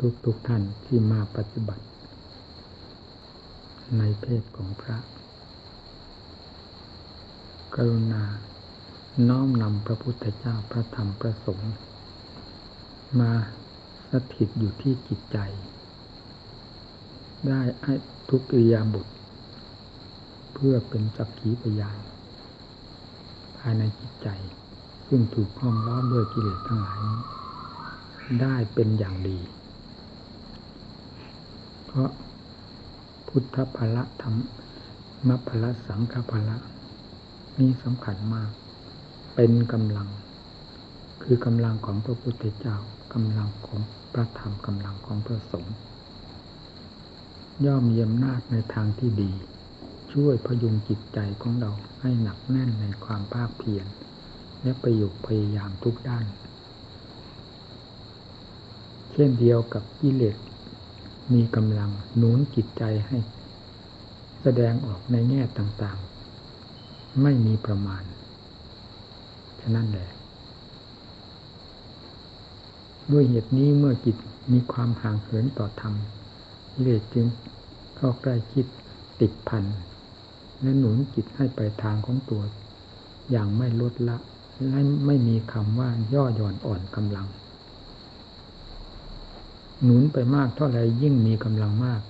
ทุกทุกท่านที่มาปฏิบัติ ในเพศของพระ กรุณา น้อมนำพระพุทธเจ้าพระธรรมพระสงฆ์มาสถิตอยู่ที่จิตใจ ได้ให้ทุกอิยาบุตร เพื่อเป็นสักขีพยานภายในจิตใจ ซึ่งถูกห้อมล้อมด้วยกิเลสทั้งหลายได้เป็นอย่างดี เพราะพุทธภละธรรมมภละสังฆภละนี่สำคัญมาก เป็นกำลัง คือกำลังของพระพุทธเจ้ากำลังของพระธรรมกำลังของพระสงฆ์ย่อมเยี่ยมนาจในทางที่ดี ช่วยพยุงจิตใจของเราให้หนักแน่นในความภาคเพียรและประโยชน์พยายามทุกด้าน เช่นเดียวกับกิเลส มีกำลังหนุนจิตใจให้ แสดงออกในแง่ต่างๆ ไม่มีประมาณ ฉะนั้นแหละ ด้วยเหตุนี้เมื่อจิตมีความห่างเหินต่อธรรมกิเลสจึงเข้าใกล้คิดติดพันและหนุนจิตให้ไปทางของตัว อย่างไม่ลดละ และไม่มีคำว่าย่อหย่อนอ่อนกำลัง หนุนไปมากเท่าไรยิ่งมีกำลังมาก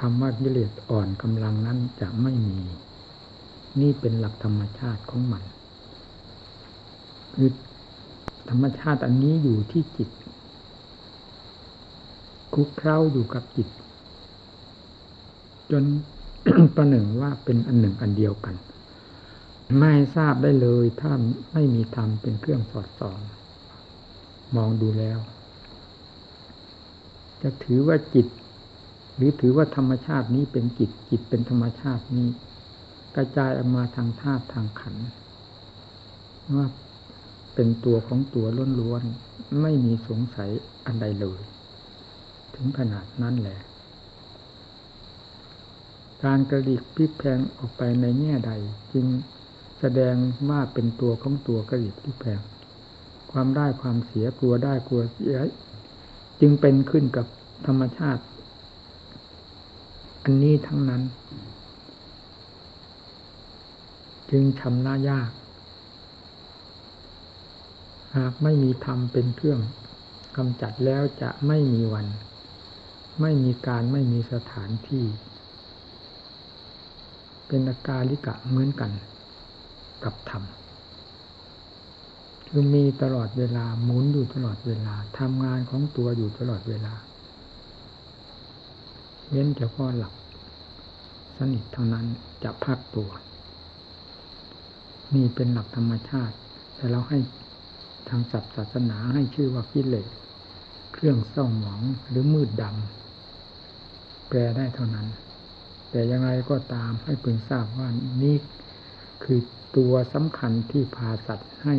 คำว่ากิเลสอ่อนกำลังนั้นจะไม่มี นี่เป็นหลักธรรมชาติของมันคือธรรมชาติอันนี้อยู่ที่จิต คุกเคล้าอยู่กับจิต จนประหนึ่งว่าเป็นอันหนึ่งอันเดียวกัน ไม่ทราบได้เลยถ้าไม่มีธรรมเป็นเครื่องสอดส่อง มองดูแล้ว จะถือว่าจิต หรือถือว่าธรรมชาตินี้เป็นจิต จิตเป็นธรรมชาตินี้ กระจายออกมาทางธาตุทางขันว่าเป็นตัวของตัวล้วนๆไม่มีสงสัยอันใดเลย ถึงขนาดนั้นแหละ การกระดิกพลิกแพงออกไปในแง่ใด จึงแสดงว่าเป็นตัวของตัวกระดิกพลิกแพง ความได้ความเสียกลัวได้กลัวเสีย จึงเป็นขึ้นกับธรรมชาติ อันนี้ทั้งนั้น จึงชำระยาก หากไม่มีธรรมเป็นเครื่องกำจัดแล้วจะไม่มีวัน ไม่มีการไม่มีสถานที่ เป็นอาการลิกะเหมือนกันกับธรรม คือมีตลอดเวลาหมุนอยู่ตลอดเวลาทำงานของตัวอยู่ตลอดเวลาเว้นเฉพาะหลับสนิทเท่านั้นจะพักตัว นี่เป็นหลักธรรมชาติ แต่เราให้ทางศัพท์ศาสนาให้ชื่อว่ากิเลสเครื่องเศร้าหมองหรือมืดดำแปลได้เท่านั้น แต่ยังไงก็ตามให้พึงทราบว่านี่คือตัวสำคัญที่พาสัตว์ให้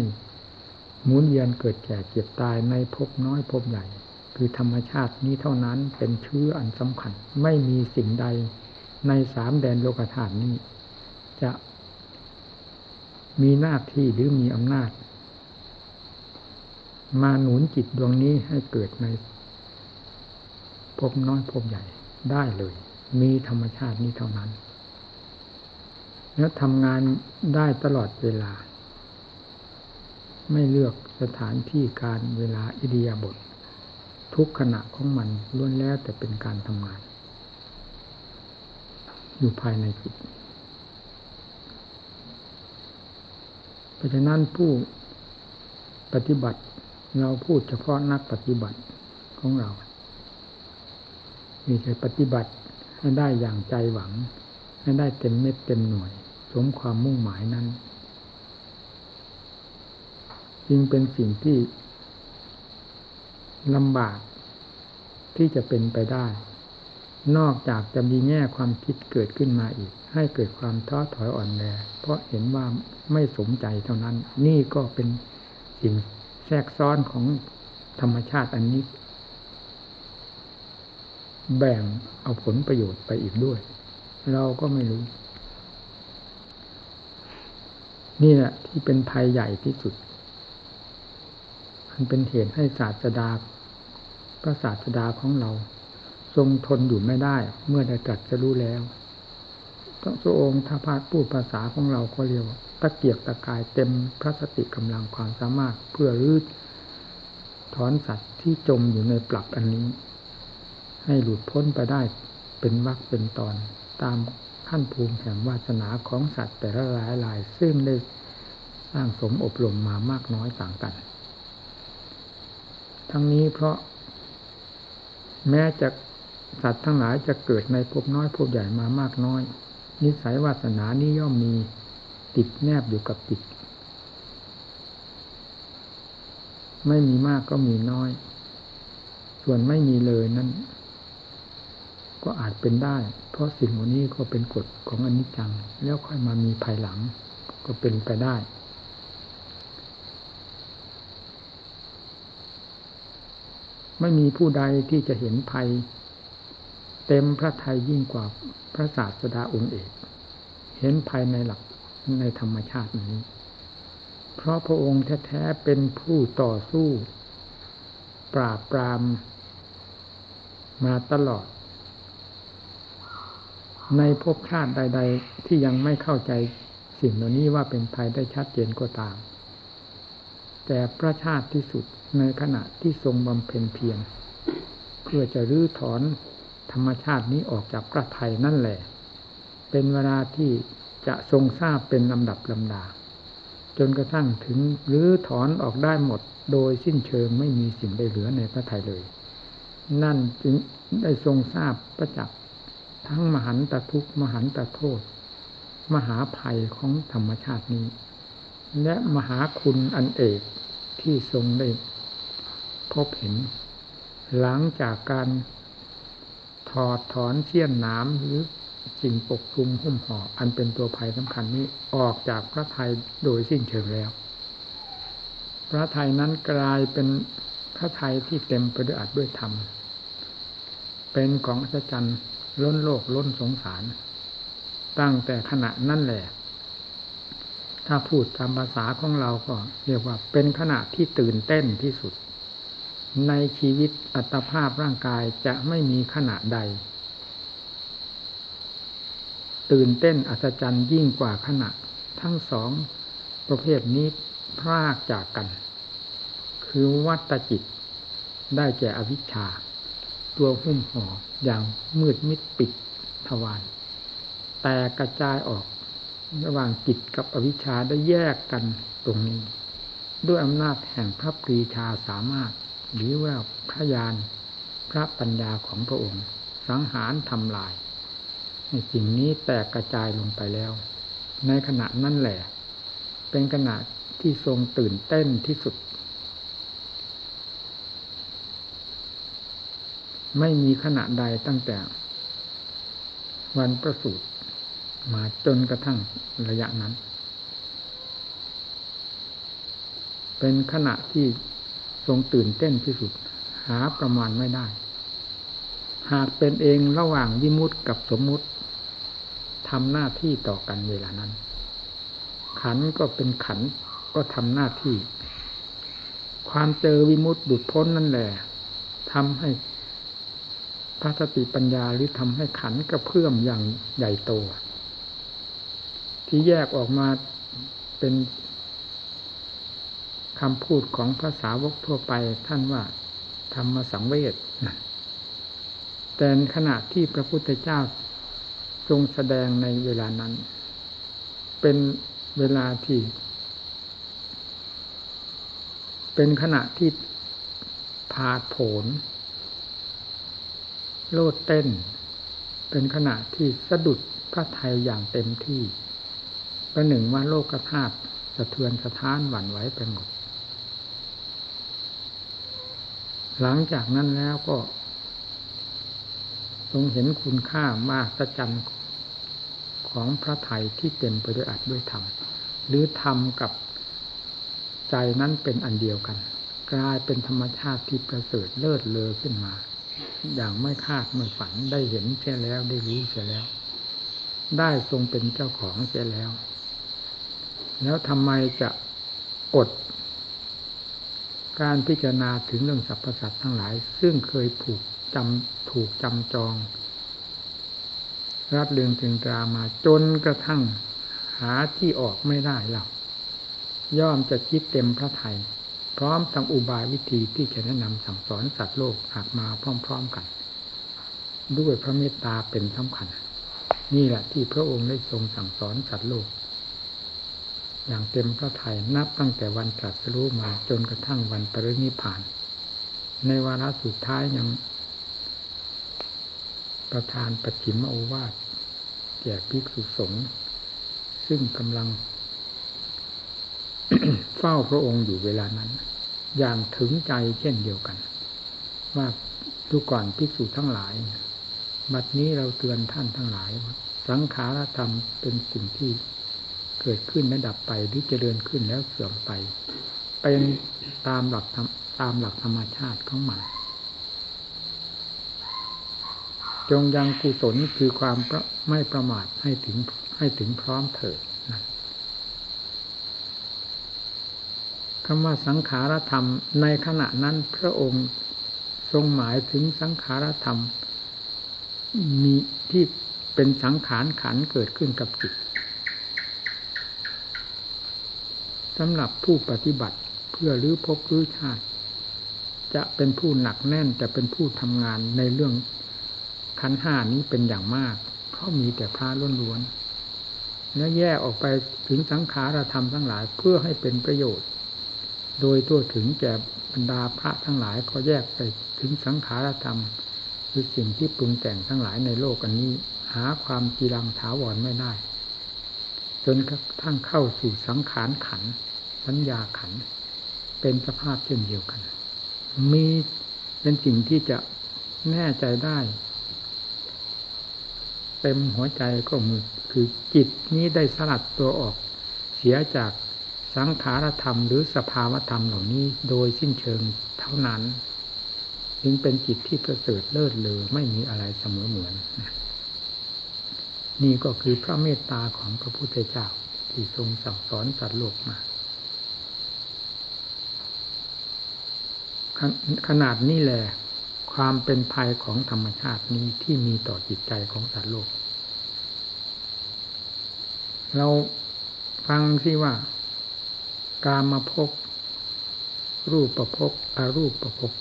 หมุนเวียนเกิดแก่เจ็บตายในภพน้อยภพใหญ่ คือธรรมชาตินี้เท่านั้นเป็นเชื้ออันสำคัญ ไม่มีสิ่งใดในสามแดนโลกธาตุนี้ จะมีหน้าที่หรือมีอำนาจ มาหนุนจิตดวงนี้ให้เกิดในพบน้อยพบใหญ่ได้เลย มีธรรมชาตินี้เท่านั้น แล้วทำงานได้ตลอดเวลา ไม่เลือกสถานที่การเวลาอิเดียบท ทุกขณะของมันล้วนแล้วแต่เป็นการทำงาน อยู่ภายในจิต เพราะฉะนั้นผู้ปฏิบัติเราพูดเฉพาะนักปฏิบัติของเรา มีแต่ปฏิบัติให้ได้อย่างใจหวัง ให้ได้เต็มเม็ดเต็มหน่วย สมความมุ่งหมายนั้น จึงเป็นสิ่งที่ลำบากที่จะเป็นไปได้ นอกจากจะมีแง่ความคิดเกิดขึ้นมาอีก ให้เกิดความท้อถอยอ่อนแรงเพราะเห็นว่าไม่สมใจเท่านั้น นี่ก็เป็นสิ่งแทรกซ้อนของธรรมชาติอันนี้ แบ่งเอาผลประโยชน์ไปอีกด้วย เราก็ไม่รู้ นี่แหละที่เป็นภัยใหญ่ที่สุด มันเป็นเหตุให้ศาสดาพระศาสดาของเรา ทรงทนอยู่ไม่ได้ เมื่อได้ตรัสจะรู้แล้วพระองค์ถ้าพาดพูดภาษาของเราก็เรียกว่าตะเกียกตะกายเต็มพระสติกำลังความสามารถเพื่อรื้อถอนสัตว์ที่จมอยู่ในปลักอันนี้ ให้หลุดพ้นไปได้เป็นวักเป็นตอนตามขั้นภูมิแห่งวาสนาของสัตว์แต่ละหลายหลาย ซึ่งได้สร้างสมอบรมมามากน้อยต่างกัน ทั้งนี้เพราะ แม้จะสัตว์ทั้งหลายจะเกิดในภพน้อยภพใหญ่มามากน้อย นิสัยวาสนานี้ย่อมมีติดแนบอยู่กับจิตไม่มีมากก็มีน้อย ส่วนไม่มีเลยนั้น ก็อาจเป็นได้ เพราะสิ่งเหล่านี้ก็เป็นกฎของอนิจจัง แล้วค่อยมามีภายหลัง ก็เป็นไปได้ ไม่มีผู้ใดที่จะเห็นภัย เต็มพระทัยยิ่งกว่าพระศาสดาองค์เอกเห็นภัยในหลักในธรรมชาตินี้ เพราะพระองค์แท้ๆเป็นผู้ต่อสู้ ปราบปรามมาตลอด ในภพชาติใด ๆ ที่ยังไม่เข้าใจสิ่งเหล่านี้ว่าเป็นภัยได้ชัดเจนก็ตาม แต่พระชาติที่สุดในขณะที่ทรงบำเพ็ญเพียรเพื่อจะรื้อถอนธรรมชาตินี้ออกจากพระไทยนั่นแหละ เป็นเวลาที่จะทรงทราบเป็นลำดับลำดา จนกระทั่งถึงรื้อถอนออกได้หมดโดยสิ้นเชิงไม่มีสิ่งใดเหลือในพระทัยเลย นั่นจึงได้ทรงทราบประจักษ์ทั้งมหันตทุกมหันตโทษ มหาภัยของธรรมชาตินี้ และมหาคุณอันเอกที่ทรงได้พบเห็น หลังจากการถอดถอนเชี่ยนน้ำหรือสิ่งปกคลุมหุ้มห่ออันเป็นตัวภัยสำคัญนี้ออกจากพระไทยโดยสิ้นเชิงแล้ว พระไทยนั้นกลายเป็นพระไทยที่เต็มไปด้วยอัดด้วยธรรม เป็นของอัศจรรย์ล้นโลกล้นสงสาร ตั้งแต่ขณะนั่นแหละ ถ้าพูดตามภาษาของเราก็เรียกว่าเป็นขณะที่ตื่นเต้นที่สุด ในชีวิตอัตภาพร่างกายจะไม่มีขณะใด ตื่นเต้นอัศจรรย์ยิ่งกว่าขณะ ทั้งสองประเภทนี้พรากจากกัน คือวัตจิตได้แก่อวิชชา ตัวหุ้มห่ออย่างมืดมิดปิดทวารแต่กระจายออก ระหว่างจิตกับอวิชชาได้แยกกันตรงนี้ ด้วยอำนาจแห่งพระปรีชาสามารถ หรือว่าพระญาณพระปัญญาของพระองค์ สังหารทำลายในสิ่งนี้แตกกระจายลงไปแล้ว ในขณะนั้นแหละ เป็นขณะที่ทรงตื่นเต้นที่สุด ไม่มีขณะใดตั้งแต่วันประสูติ มาจนกระทั่งระยะนั้น เป็นขณะที่ทรงตื่นเต้นที่สุด หาประมาณไม่ได้ หากเป็นเองระหว่างวิมุตติกับสมมุติทำหน้าที่ต่อกันเวลานั้น ขันก็เป็นขันก็ทำหน้าที่ ความเจอวิมุตติบุตรพ้นนั่นแหละทำให้พระสติปัญญาหรือทำให้ขันกระเพื่อมอย่างใหญ่โต ที่แยกออกมาเป็นคำพูดของภาษาวกทั่วไปท่านว่า ธรรมสังเวชแต่ขณะที่พระพุทธเจ้าทรงแสดงในเวลานั้น เป็นเวลาที่ เป็นขณะที่ผาดผนโลดเต้น เป็นขณะที่สะดุดพระไทยอย่างเต็มที่ ประหนึ่งว่าโลกธาตุสะเทือนสะท้านหวั่นไหวไปหมด หลังจากนั้นแล้วก็ ทรงเห็นคุณค่ามากสะจันของพระไทยที่เต็มไปด้วยอัดด้วยธรรม หรือธรรมกับใจนั้นเป็นอันเดียวกัน กลายเป็นธรรมชาติที่ประเสริฐเลิศเลอขึ้นมา อย่างไม่คาดไม่ฝันได้เห็นเสียแล้วได้รู้เสียแล้ว ได้ทรงเป็นเจ้าของเสียแล้ว แล้วทำไมจะอด การพิจารณาถึงเรื่องสรรพสัตว์ทั้งหลาย ซึ่งเคยผูกจำถูกจำจอง รับเรื่องถึงตรามาจนกระทั่งหาที่ออกไม่ได้เราย่อมจะคิดเต็มพระไทย พร้อมทั้งอุบายวิธีที่จะแนะนำสั่งสอนสัตว์โลกหากมาพร้อม ๆกัน ด้วยพระเมตตาเป็นสำคัญ นี่แหละที่พระองค์ได้ทรงสั่งสอนสัตว์โลก อย่างเต็มพระทัยนับตั้งแต่วันตรัสรู้มาจนกระทั่งวันปรินิพาน ในวาระสุดท้ายยัง ประธานปฏิมโอวาทแก่ภิกษุสงฆ์ซึ่งกำลัง เฝ้าพระองค์อยู่เวลานั้น อย่างถึงใจเช่นเดียวกัน ว่าดูก่อนภิกษุทั้งหลายบัดนี้เราเตือนท่านทั้งหลาย สังขารธรรมเป็นสิ่งที่ เกิดขึ้นและดับไปหรือเจริญขึ้นแล้วเสื่อมไป เป็นตามหลักตามหลักธรรมชาติของมันจงยังกุศลคือความไม่ประมาทให้ถึงให้ถึงพร้อมเถิดคำว่าสังขารธรรมในขณะนั้นพระองค์ทรงหมายถึงสังขารธรรม มีที่เป็นสังขารขันเกิดขึ้นกับจิต สำหรับผู้ปฏิบัติเพื่อรื้อภพรื้อชาติ จะเป็นผู้หนักแน่นจะเป็นผู้ทำงานในเรื่องขันห้านี้เป็นอย่างมากเพราะมีแต่พระล้วนๆและแยกออกไปถึงสังขารธรรมทั้งหลายเพื่อให้เป็นประโยชน์ โดยทั่วถึงแก่บรรดาพระทั้งหลายก็แยกไปถึงสังขารธรรมคือสิ่งที่ปรุงแต่งทั้งหลายในโลกอันนี้ หาความจีรังถาวรไม่ได้ จนกระทั่งเข้าสู่สังขารขัน สัญญาขัน เป็นสภาพเช่นเดียวกัน มีเป็นสิ่งที่จะแน่ใจได้ เต็มหัวใจก็มือคือจิตนี้ได้สลัดตัวออกเสียจากสังขารธรรมหรือสภาวธรรมเหล่านี้โดยสิ้นเชิงเท่านั้น จึงเป็นจิตที่ประเสริฐเลิศเลอไม่มีอะไรเสมอเหมือน นี่ก็คือพระเมตตาของพระพุทธเจ้าที่ทรงสั่งสอนสัตว์โลกมา ขนาดนี้แหละความเป็นภัยของธรรมชาตินี้ที่มีต่อจิตใจของสัตว์โลก เราฟังสิว่า การมาพบรูปประพบอารูปประพบ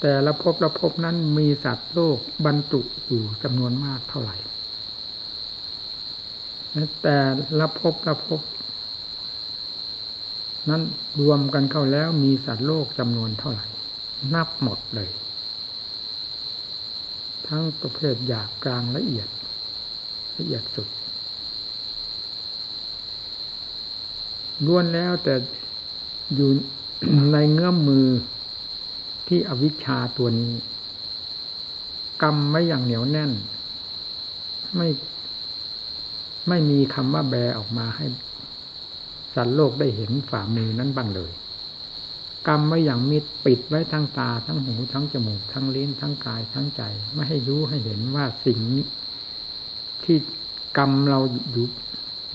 แต่ละพบละพบนั้นมีสัตว์โลกบรรจุอยู่จำนวนมากเท่าไหร่ แต่ละพบละพบ นั้นรวมกันเข้าแล้วมีสัตว์โลกจำนวนเท่าไหร่ นับหมดเลย ทั้งประเภทหยาบกลางละเอียด ละเอียดสุดล้วนแล้วแต่อยู่ในเงื้อมมือที่อวิชชาตัวนี้ กรรมไม่อย่างเหนียวแน่น ไม่ ไม่มีคำว่าแบออกมาให้สัตว์โลกได้เห็นฝ่ามือนั้นบ้างเลยกรรมไม่อย่างมิดปิดไว้ทั้งตาทั้งหูทั้งจมูก ทั้งลิ้นทั้งกายทั้งใจ ไม่ให้รู้ให้เห็นว่าสิ่งนี้ ที่กรรมเราอยู่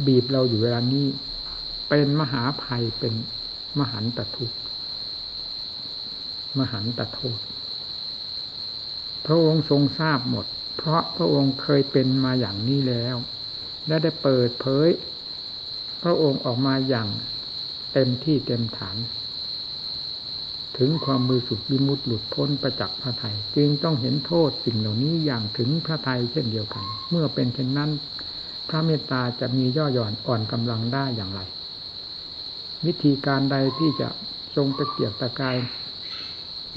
บีบเราอยู่เวลานี้ เป็นมหาภัยเป็นมหันตทุกข์มหันตโทษ พระองค์ทรงทราบหมด เพราะพระองค์เคยเป็นมาอย่างนี้แล้ว และได้เปิดเผย พระองค์ออกมาอย่างเต็มที่เต็มฐาน ถึงความมือสุดวิมุตต์หลุดพ้นประจักษ์พระไทย จึงต้องเห็นโทษสิ่งเหล่านี้อย่างถึงพระไทยเช่นเดียวกัน เมื่อเป็นเช่นนั้น พระเมตตาจะมีย่อหย่อนอ่อนกำลังได้อย่างไร วิธีการใดที่จะทรงตะเกียบตะกาย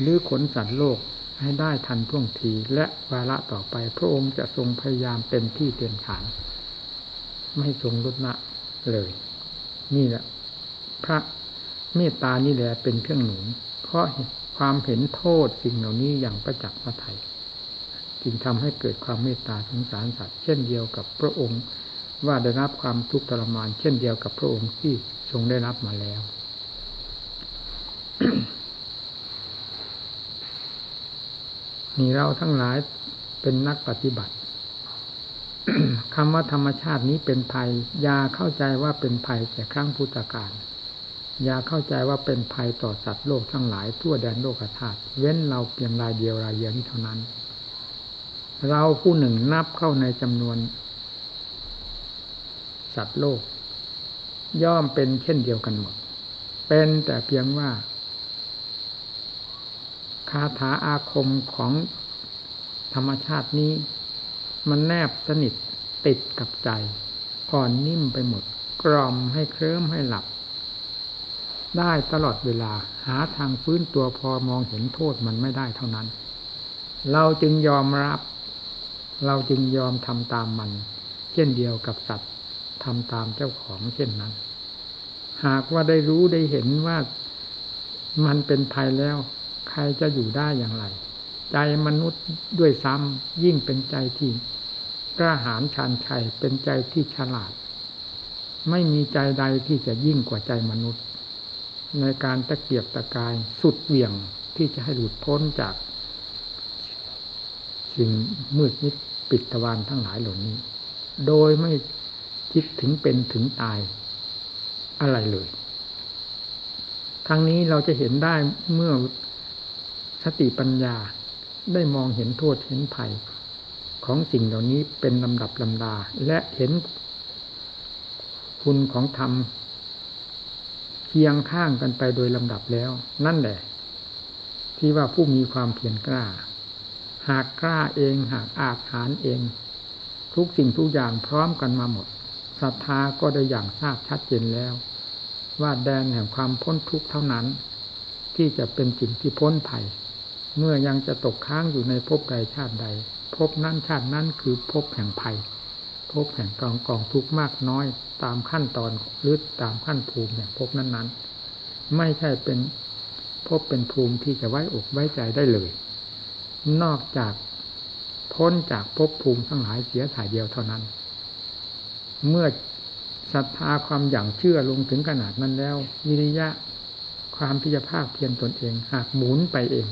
หรือขนสัตว์โลกให้ได้ทันท่วงทีและวาระต่อไปพระองค์จะทรงพยายามเต็มที่เต็มฐาน ไม่ทรงลดละเลย นี่แหละ พระเมตตานี่แหละเป็นเครื่องหนุนเพราะความเห็นโทษสิ่งเหล่านี้อย่างประจักษ์พระไทยจึงทำให้เกิดความเมตตาสงสารสัตว์เช่นเดียวกับพระองค์ ว่าได้รับความทุกข์ทรมาน เช่นเดียวกับพระองค์ที่ทรงได้รับมาแล้ว นี่เราทั้งหลายเป็นนักปฏิบัติ คำว่าธรรมชาตินี้เป็นภัยยาเข้าใจว่าเป็นภัยแต่ครั้งพุทธกาลอย่าเข้าใจว่าเป็นภัยต่อสัตว์โลกทั้งหลายทั่วแดนโลกธาตุเว้นเราเพียงรายเดียวรายเดียวนี้เท่านั้น เราผู้หนึ่งนับเข้าในจำนวน สัตว์โลก ย่อมเป็นเช่นเดียวกันหมด เป็นแต่เพียงว่าคาถาอาคมของธรรมชาตินี้ มันแนบสนิท ติดกับใจอ่อนนิ่มไปหมด กล่อมให้เคลิ้มให้หลับ ได้ตลอดเวลาหาทางฟื้นตัวพอมองเห็นโทษมันไม่ได้เท่านั้น เราจึงยอมรับ เราจึงยอมทำตามมัน เช่นเดียวกับสัตว์ทำตามเจ้าของเช่นนั้น หากว่าได้รู้ได้เห็นว่ามันเป็นภัยแล้ว ใครจะอยู่ได้อย่างไร ใจมนุษย์ด้วยซ้ำยิ่งเป็นใจที่ กล้าหาญชาญชัยเป็นใจที่ฉลาด ไม่มีใจใดที่จะยิ่งกว่าใจมนุษย์ ในการตะเกียบตะกายสุดเหวี่ยงที่จะให้หลุดพ้นจาก สิ่งมืดมิดปิดตะวันทั้งหลายเหล่านี้ โดยไม่คิดถึงเป็นถึงตายอะไรเลย ทั้งนี้เราจะเห็นได้เมื่อสติปัญญาได้มองเห็นโทษเห็นภัย ของสิ่งเหล่านี้เป็นลำดับลำดา และเห็นคุณของธรรมเคียงข้างกันไปโดยลำดับแล้ว นั่นแหละ ที่ว่าผู้มีความเพียรกล้า หากกล้าเอง หากอาจหารเอง ทุกสิ่งทุกอย่างพร้อมกันมาหมดศรัทธาก็ได้อย่างทราบชัดเจนแล้ว ว่าแดนแห่งความพ้นทุกข์เท่านั้น ที่จะเป็นสิ่งที่พ้นภัย เมื่อยังจะตกค้างอยู่ในภพใดชาติใด ภพนั้นชาตินั้นคือภพแห่งภัยภพแห่งกองกองทุกข์มากน้อยตามขั้นตอนหรือตามขั้นภูมิเนี่ยภพนั้นนั้นไม่ใช่เป็นภพเป็นภูมิที่จะไว้อกไว้ใจได้เลย นอกจากพ้นจากภพภูมิทั้งหลายเสียถ่ายเดียวเท่านั้น เมื่อศรัทธาความอย่างเชื่อลงถึงขนาดนั้นแล้ว วิริยะความที่จะภาคเพียรตนเอง หากหมุนไปเอง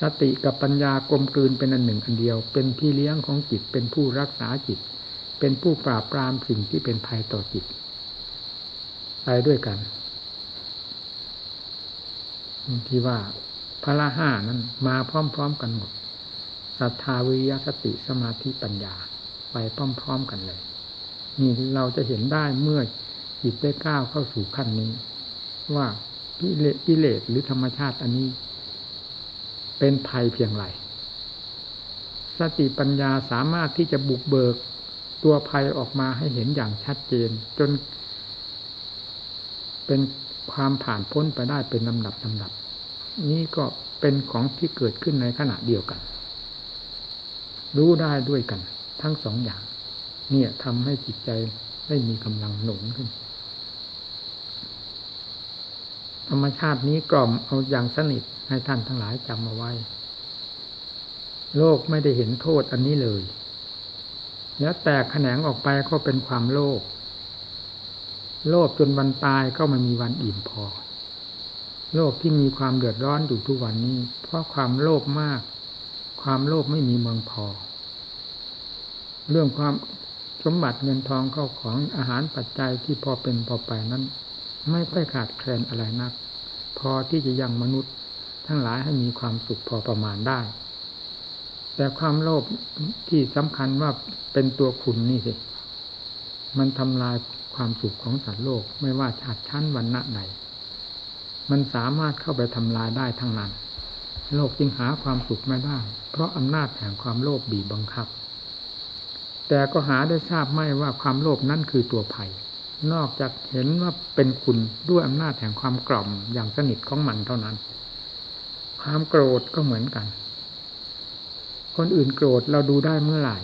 สติกับปัญญากลมกลืนเป็นอันหนึ่งอันเดียว เป็นพี่เลี้ยงของจิต เป็นผู้รักษาจิต เป็นผู้ปราบปรามสิ่งที่เป็นภัยต่อจิต ไปด้วยกันที่ว่าพระห้านั้นมาพร้อมๆกันหมดศรัทธาวิยสติสมาธิปัญญาไปพร้อมๆกันเลย นี่เราจะเห็นได้เมื่อจิตได้ก้าวเข้าสู่ขั้นนี้ ว่ากิเลสหรือธรรมชาติอันนี้ เป็นภัยเพียงไรสติปัญญาสามารถที่จะบุกเบิกตัวภัยออกมาให้เห็นอย่างชัดเจน จน เป็นความผ่านพ้นไปได้เป็นลำดับลำดับ นี่ก็เป็นของที่เกิดขึ้นในขณะเดียวกัน รู้ได้ด้วยกัน ทั้งสองอย่าง เนี่ยทำให้จิตใจได้มีกำลังหนุนขึ้น ธรรมชาตินี้กล่อมเอาอย่างสนิทให้ท่านทั้งหลายจำเอาไว้ โลกไม่ได้เห็นโทษอันนี้เลย แล้วแตกแขนงออกไปก็เป็นความโลภโลภจนวันตายก็ไม่มีวันอิ่มพอ โลกที่มีความเดือดร้อนอยู่ทุกวันนี้ เพราะความโลภมาก ความโลภไม่มีเมืองพอ เรื่องความสมบัติเงินทองเข้าของอาหารปัจจัยที่พอเป็นพอไปนั้น ไม่ค่อยขาดแคลนอะไรนัก พอที่จะยังมนุษย์ทั้งหลายให้มีความสุขพอประมาณได้ แต่ความโลภที่สำคัญว่าเป็นตัวคุณนี่สิ มันทำลายความสุขของสัตว์โลกไม่ว่าชาติชั้นวันณะไหน มันสามารถเข้าไปทำลายได้ทั้งนั้น โลกจึงหาความสุขไม่ได้ เพราะอำนาจแห่งความโลภบีบบังคับ แต่ก็หาได้ทราบไม่ว่าความโลภนั่นคือตัวภัย นอกจากเห็นว่าเป็นคุณด้วยอำนาจแห่งความกล่อมอย่างสนิทของมันเท่านั้น ความโกรธก็เหมือนกัน คนอื่นโกรธเราดูได้เมื่อไหร่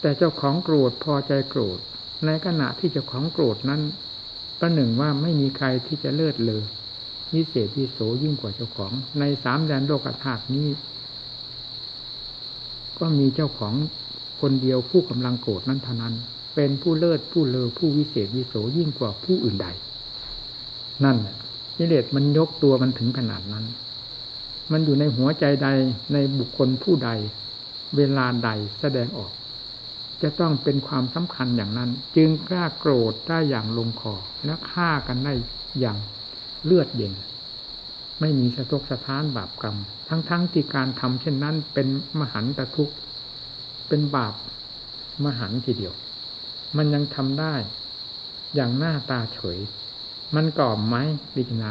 แต่เจ้าของโกรธพอใจโกรธ ในขณะที่เจ้าของโกรธนั้นประหนึ่งว่าไม่มีใครที่จะเลิศเลยวิเศษวิโสยิ่งกว่าเจ้าของ ในสามแดนโลกธาตุนี้ ก็มีเจ้าของคนเดียวผู้กำลังโกรธนั้นเท่านั้น เป็นผู้เลิศผู้เลอผู้วิเศษวิโสยิ่งกว่าผู้อื่นใด นั่นแหละกิเลสมันยกตัวมันถึงขนาดนั้น มันอยู่ในหัวใจใดในบุคคลผู้ใด เวลาใดแสดงออก จะต้องเป็นความสำคัญอย่างนั้น จึงกล้าโกรธได้อย่างลงคอและฆ่ากันได้อย่างเลือดเย็น ไม่มีสะทกสะท้านบาปกรรม ทั้งๆทที่การทำเช่นนั้นเป็นมหันตทุกข์เป็นบาปมหันทีเดียว มันยังทำได้ อย่างหน้าตาเฉย มันกล่อมไหมพิจารณา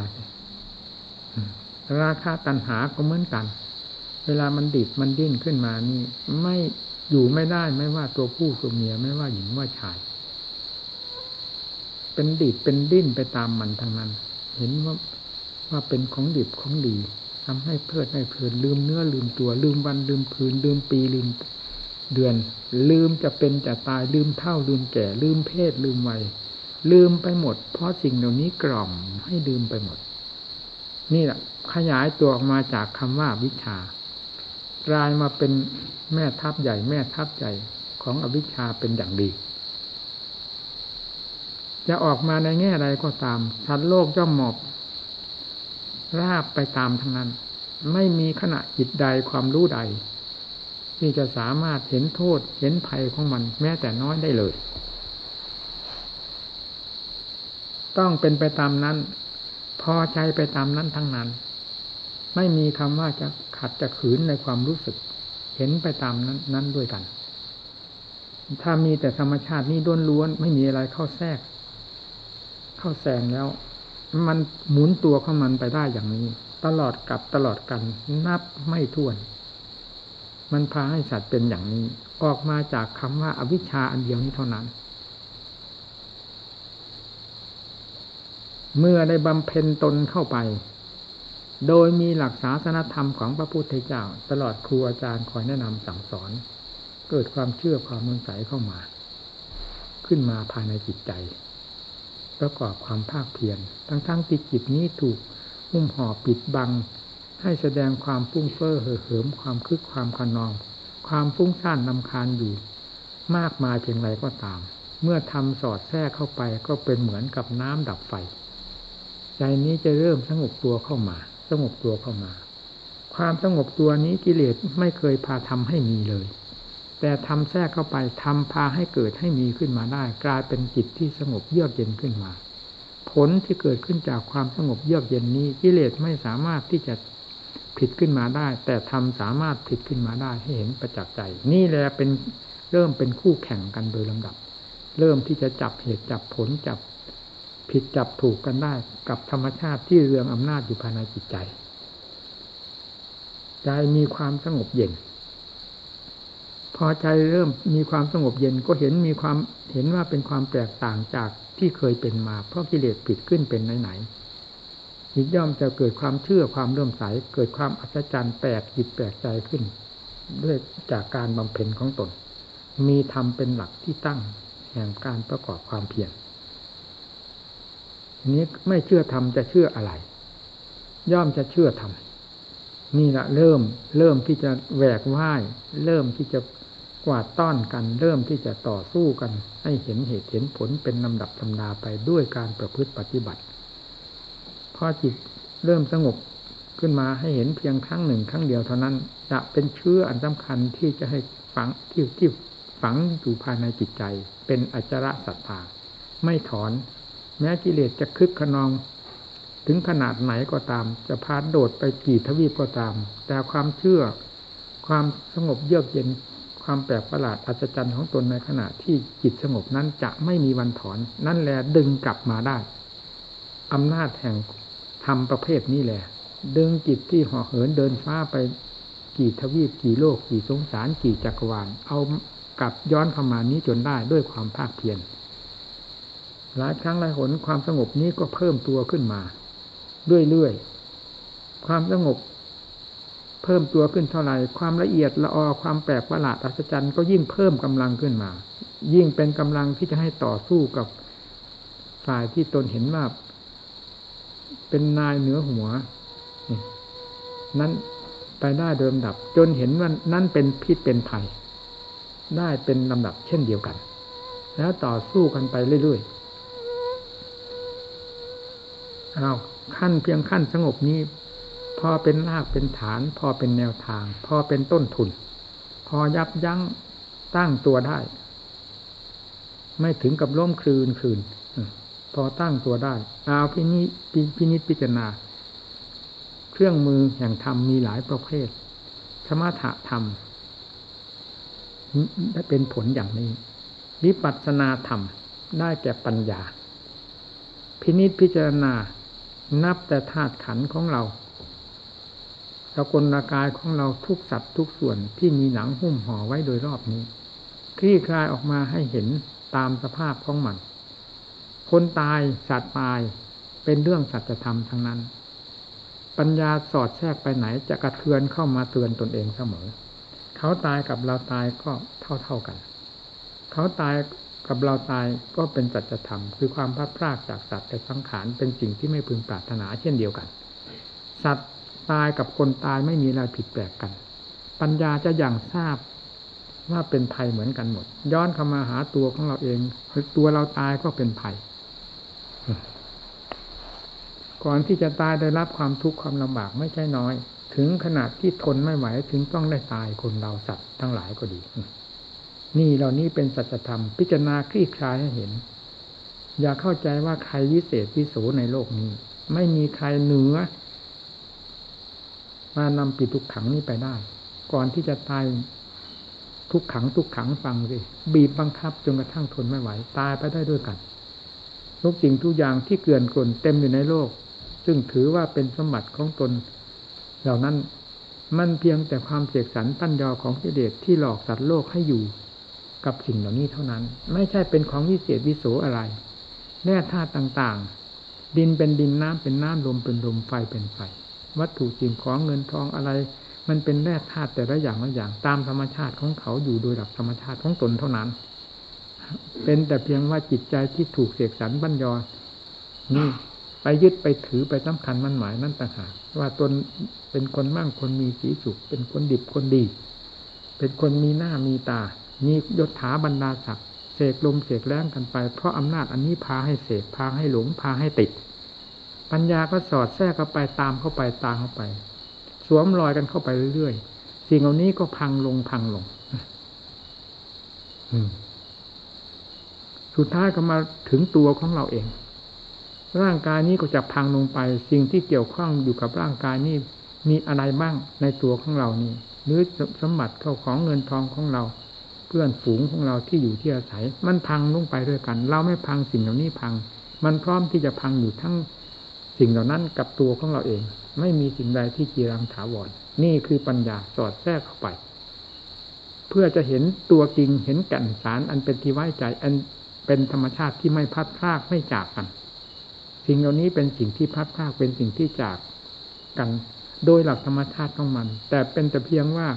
ราคาตัณหาก็เหมือนกัน เวลามันดิบมันดิ้นขึ้นมานี่ ไม่อยู่ไม่ได้ไม่ว่าตัวผู้ตัวเมียไม่ว่าหญิงว่าชาย เป็นดิบเป็นดิ้นไปตามมันทางนั้น เห็นว่าว่าเป็นของดิบของดีทำให้เพลิดให้เพลินลืมเนื้อลืมตัวลืมวันลืมคืนลืมปีลืม เดือน ลืมจะเป็นจะตายลืมเท่าลืมแก่ ลืมเพศลืมวัยลืมไปหมด เพราะสิ่งเหล่านี้กล่อมให้ลืมไปหมด นี่แหละขยายตัวออกมาจากคำว่าวิชากลายมาเป็นแม่ทัพใหญ่ แม่ทัพใหญ่ของอวิชชาเป็นอย่างดีจะออกมาในแง่ใดก็ตามชั้นโลกย่อมหมอบราบไปตามทั้งนั้น ไม่มีขณะจิตใดความรู้ใด ที่จะสามารถเห็นโทษเห็นภัยของมัน แม้แต่น้อยได้เลย ต้องเป็นไปตามนั้น พอใจไปตามนั้นทั้งนั้น ไม่มีคำว่าจะขัดจะขืนในความรู้สึก เห็นไปตามนั้นนั้นด้วยกัน ถ้ามีแต่ธรรมชาตินี้ด้วนล้วนไม่มีอะไรเข้าแทรก เข้าแซงแล้ว มันหมุนตัวของมันไปได้อย่างนี้ ตลอดกับตลอดกัน นับไม่ถ้วน มันพาให้สัตว์เป็นอย่างนี้ ออกมาจากคำว่าอวิชชาอันเดียวนี้เท่านั้น เมื่อได้บำเพ็ญตนเข้าไป โดยมีหลักศาสนธรรมของพระพุทธเจ้า ตลอดครูอาจารย์คอยแนะนำสั่งสอน เกิดความเชื่อความมั่นใจเข้ามา ขึ้นมาภายในจิตใจ ประกอบความภาคเพียรทั้งๆทที่จิตนี้ถูกหุ้มห่อปิดบัง ให้แสดงความฟุ้งเฟ้อเห่อเหิมความคึกความขนอง ความฟุ้งซ่านนำคาญอยู่ มากมายเพียงไรก็ตาม เมื่อทำสอดแทรกเข้าไปก็เป็นเหมือนกับน้ำดับไฟ ใจนี้จะเริ่มสงบตัวเข้ามา สงบตัวเข้ามา ความสงบตัวนี้กิเลสไม่เคยพาทำให้มีเลย แต่ทำแทรกเข้าไปทำพาให้เกิดให้มีขึ้นมาได้ กลายเป็นจิตที่สงบเยือกเย็นขึ้นมาผลที่เกิดขึ้นจากความสงบเยือกเย็นนี้กิเลสไม่สามารถที่จะ ผิดขึ้นมาได้ แต่ทำสามารถผิดขึ้นมาได้ให้เห็นประจักษ์ใจ นี่แหละเป็นเริ่มเป็นคู่แข่งกันโดยลำดับ เริ่มที่จะจับเหตุจับผลจับผิดจับถูกกันได้ กับธรรมชาติที่เรืองอำนาจอยู่ภายในจิตใจ ใจมีความสงบเย็น พอใจเริ่มมีความสงบเย็นก็เห็นมีความเห็นว่าเป็นความแตกต่างจากที่เคยเป็นมา เพราะกิเลสผิดขึ้นเป็นไหนๆ จิตย่อมจะเกิดความเชื่อความเริ่มใส เกิดความอัศจรรย์แปลกจิตแปลกใจขึ้น ด้วยจากการบำเพ็ญของตน มีธรรมเป็นหลักที่ตั้งแห่งการประกอบความเพียรนี้ไม่เชื่อธรรมจะเชื่ออะไร ย่อมจะเชื่อธรรมนี่แหละเริ่มเริ่มที่จะแหวกว่ายเริ่มที่จะกวาดต้อนกัน เริ่มที่จะต่อสู้กัน ให้เห็นเหตุเห็นผลเป็นลำดับลำดาไปด้วยการประพฤติปฏิบัติ พอจิตเริ่มสงบขึ้นมาให้เห็นเพียงครั้งหนึ่งครั้งเดียวเท่านั้น จะเป็นเชื่ออันสำคัญที่จะให้ฝังที่ที่ฝังอยู่ภายในจิตใจ เป็นอจระศรัทธาไม่ถอน แม้กิเลสจะคึกขนอง ถึงขนาดไหนก็ตาม จะพาโดดไปกี่ทวีปก็ตาม แต่ความเชื่อ ความสงบเยือกเย็นความแปลกประหลาดอัศจรรย์ของตนในขณะที่จิตสงบนั้นจะไม่มีวันถอน นั่นแหละดึงกลับมาได้อำนาจแห่ง ธรรมประเภทนี้แหละ ดึงจิตที่ห่อเหินเดินฟ้าไปกี่ทวีปกี่โลกกี่สงสารกี่จักรวาล เอากลับย้อนเข้ามานี้จนได้ด้วยความภาคเพียรหลายครั้งหลายหนความสงบนี้ก็เพิ่มตัวขึ้นมาเรื่อยๆความสงบ เพิ่มตัวขึ้นเท่าไหร่ความละเอียดละออความแปลกประหลาดอัศจรรย์ก็ยิ่งเพิ่มกำลังขึ้นมา ยิ่งเป็นกำลังที่จะให้ต่อสู้กับฝ่ายที่ตนเห็นว่า เป็นนายเหนือหัวนั้นไปได้เดิมดับ จนเห็นว่านั่นเป็นพิษเป็นภัย ได้เป็นลำดับเช่นเดียวกัน แล้วต่อสู้กันไปเรื่อยๆเอาขั้นเพียงขั้นสงบนี้ พอเป็นรากเป็นฐาน พอเป็นแนวทาง พอเป็นต้นทุน พอยับยั้งตั้งตัวได้ ไม่ถึงกับล้มคลืนคืน พอตั้งตัวได้ เอาพินิพินิจพิจารณา เครื่องมือแห่งธรรมมีหลายประเภทสมถะธรรมได้เป็นผลอย่างนี้ วิปัสสนาธรรมได้แก่ปัญญา พินิจพิจารณา นับแต่ธาตุขันของเราสกลกายของเราทุกสัตว์ทุกส่วนที่มีหนังหุ้มห่อไว้โดยรอบนี้ คลี่คลายออกมาให้เห็นตามสภาพของมัน คนตายสัตว์ตาย เป็นเรื่องสัจธรรมทั้งนั้น ปัญญาสอดแทรกไปไหนจะกระเทือนเข้ามาเตือนตนเองเสมอ เขาตายกับเราตายก็เท่าเท่ากัน เขาตายกับเราตายก็เป็นสัจธรรม คือความพลาดพลาดจากสัตว์แต่สังขารเป็นสิ่งที่ไม่พึงปรารถนาเช่นเดียวกัน สัตว์ตายกับคนตายไม่มีอะไรผิดแปลกกัน ปัญญาจะอย่างทราบว่าเป็นภัยเหมือนกันหมด ย้อนเข้ามาหาตัวของเราเองตัวเราตายก็เป็นภัย ก่อนที่จะตายได้รับความทุกข์ความลำบากไม่ใช่น้อย ถึงขนาดที่ทนไม่ไหวถึงต้องได้ตายคนเราสัตว์ทั้งหลายก็ดี นี่เหล่านี้เป็นสัจธรรม พิจารณาคลี่คลายให้เห็น อย่าเข้าใจว่าใครวิเศษวิโสในโลกนี้ ไม่มีใครเหนือมานำปิดทุกขังนี้ไปได้ ก่อนที่จะตายทุกขังทุกขังฟังสิบีบบังคับจนกระทั่งทนไม่ไหว ตายไปได้ด้วยกันทุกสิ่งทุกอย่างที่เกลื่อนกลนเต็มอยู่ในโลก ซึ่งถือว่าเป็นสมบัติของตน เหล่านั้นมันเพียงแต่ความเสกสรรปั้นยอของกิเลสที่หลอกสัตว์โลกให้อยู่ กับสิ่งเหล่านี้เท่านั้น ไม่ใช่เป็นของวิเศษวิโสอะไรแน่ธาตุต่างๆ ดินเป็นดินน้ำเป็นน้ำลมเป็นลมไฟเป็นไฟ วัตถุสิ่งของเงินทองอะไร มันเป็นแร่ธาตุแต่ละอย่างละอย่างตามธรรมชาติของเขาอยู่โดยหลักธรรมชาติของตนเท่านั้น เป็นแต่เพียงว่าจิตใจที่ถูกเสกสรรบัญยอนี่ ไปยึดไปถือไปสำคัญมันหมายนั่นต่างหากว่าตนเป็นคนมั่งคนมีสีสุข เป็นคนดิบคนดี เป็นคนมีหน้ามีตา มียศถาบรรดาศักดิ์เสกลมเสกแรงกันไป เพราะอำนาจอันนี้พาให้เสกพาให้หลงพาให้ติด ปัญญาก็สอดแทรกเข้าไปตามเข้าไปตามเข้าไป สวมรอยกันเข้าไปเรื่อยๆสิ่งเหล่านี้ก็พังลงพังลงสุดท้ายก็มาถึงตัวของเราเอง ร่างกายนี้ก็จะพังลงไป สิ่งที่เกี่ยวข้องอยู่กับร่างกายนี้มีอะไรบ้างในตัวของเรานี่หรือสมบัติเข้าของเงินทองของเรา เพื่อนฝูงของเราที่อยู่ที่อาศัย มันพังลงไปด้วยกัน เราไม่พังสิ่งเหล่านี้พัง มันพร้อมที่จะพังอยู่ทั้งสิ่งเหล่านั้นกับตัวของเราเอง ไม่มีสิ่งใดที่จีรังถาวรนี่คือปัญญาสอดแทรกเข้าไป เพื่อจะเห็นตัวจริงเห็นแก่นสารอันเป็นที่ไว้ใจอันเป็นธรรมชาติที่ไม่พัดพลากไม่จากกัน สิ่งเหล่านี้เป็นสิ่งที่พัดพลากเป็นสิ่งที่จากกัน โดยหลักธรรมชาติของมัน แต่เป็นแต่เพียงว่า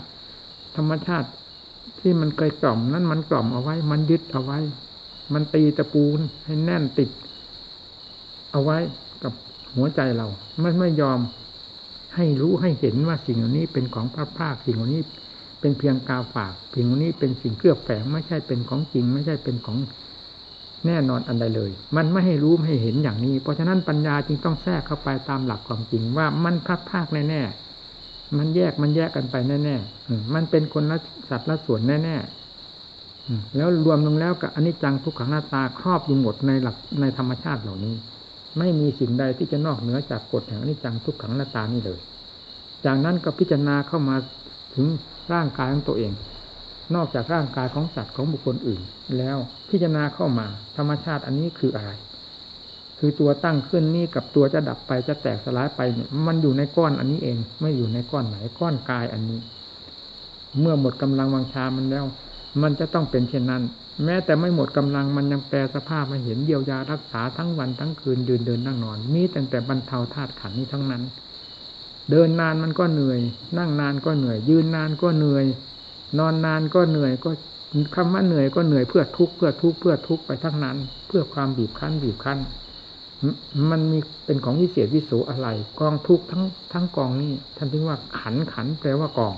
ธรรมชาติที่มันเคยกล่อมนั้นมันกล่อมเอาไว้ มันยึดเอาไว้ มันตีตะปูให้แน่นติด เอาไว้กับหัวใจเราไม่ไม่ยอมให้รู้ให้เห็นว่าสิ่งเหล่านี้เป็นของพระภาคสิ่งเหล่านี้เป็นเพียงกาฝากสิ่งเหล่านี้เป็นสิ่งเคลือบแฝงไม่ใช่เป็นของจริง ไม่ใช่เป็นของ แน่นอนอันใดเลย มันไม่ให้รู้ให้เห็นอย่างนี้ เพราะฉะนั้นปัญญาจึงต้องแทรกเข้าไปตามหลักความจริงว่ามันพระภาคแน่ๆมันแยกมันแยกกันไปแน่ๆมันเป็นคนละสัตว์ละส่วนแน่ๆแล้วรวมลงแล้วกับอนิจจังทุกขังหน้าตาครอบอยู่หมดในหลักในธรรมชาติเหล่านี้ ไม่มีสิ่งใดที่จะนอกเหนือจากกฎแห่งอนิจจังทุกขังหน้าตานี่เลย จากนั้นก็พิจารณาเข้ามาถึงร่างกายของตัวเอง นอกจากร่างกายของสัตว์ของบุคคลอื่น แล้วพิจารณาเข้ามา ธรรมชาติอันนี้คืออะไร คือตัวตั้งขึ้นนี่กับตัวจะดับไปจะแตกสลายไปเนี่ยมันอยู่ในก้อนอันนี้เอง ไม่อยู่ในก้อนไหนก้อนกายอันนี้ เมื่อหมดกำลังวังชามันแล้ว มันจะต้องเป็นเช่นนั้น แม้แต่ไม่หมดกำลังมันยังแปลสภาพมาเห็นเยียวยารักษาทั้งวันทั้งคืนยืนเดินนั่งนอน มีตั้งแต่บรรเทาธาตุขันนี้ทั้งนั้น เดินนานมันก็เหนื่อย นั่งนานก็เหนื่อย ยืนนานก็เหนื่อย นอนนานก็เหนื่อยก็คำว่าเหนื่อยก็เหนื่อยเพื่อทุกข์เพื่อทุกข์เพื่อทุกข์ไปทั้งนั้น เพื่อความบีบคั้นบีบคั้น มันมีเป็นของวิเศษวิโสอะไร กองทุกข์ทั้งทั้งกองนี้ท่านถึงว่าขันขันแปลว่ากอง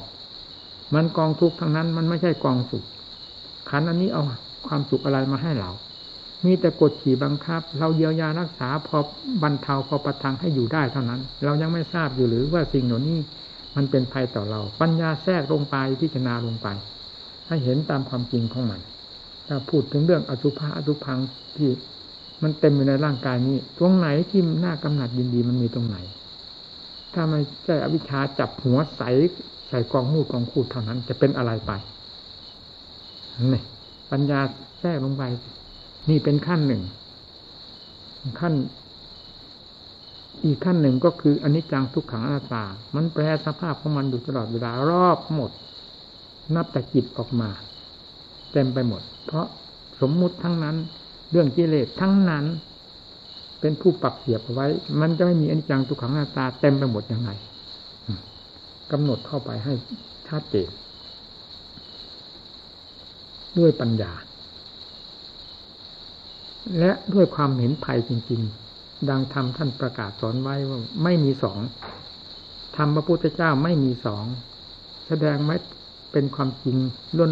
มันกองทุกข์ทั้งนั้น มันไม่ใช่กองสุข ขันอันนี้เอาความสุขอะไรมาให้เรา มีแต่กดขี่บังคับ เราเยียวยารักษาพอบรรเทาพอประทังให้อยู่ได้เท่านั้น เรายังไม่ทราบอยู่หรือว่าสิ่งเหล่านี้ มันเป็นภัยต่อเรา ปัญญาแทรกลงไปพิจารณาลงไป ให้เห็นตามความจริงของมันถ้าพูดถึงเรื่องอสุภะอสุพังที่มันเต็มอยู่ในร่างกายนี้ ตรงไหนที่น่ากำหนัดยินดีมันมีตรงไหน ถ้าไม่ใช่อวิชชาจับหัวใสใส่กองมูดกองคูดเท่านั้น จะเป็นอะไรไปนี่ปัญญาแทรกลงไป นี่เป็นขั้นหนึ่ง ขั้น อีกขั้นหนึ่งก็คืออนิจจังทุกขังอนัตตา มันแปลสภาพของมันอยู่ตลอดเวลารอบหมด นับแต่จิตออกมา เต็มไปหมด เพราะสมมุติทั้งนั้น เรื่องกิเลสทั้งนั้น เป็นผู้ปรับเสียบเอาไว้ มันจะไม่มีอนิจจังทุกขังอนัตตาเต็มไปหมดยังไงกำหนดเข้าไปให้ชัดเจนด้วยปัญญา และด้วยความเห็นภัยจริง ๆ ดังธรรมท่านประกาศสอนไว้ว่าไม่มีสองธรรมพระพุทธเจ้าไม่มีสองแสดงไว้เป็นความจริง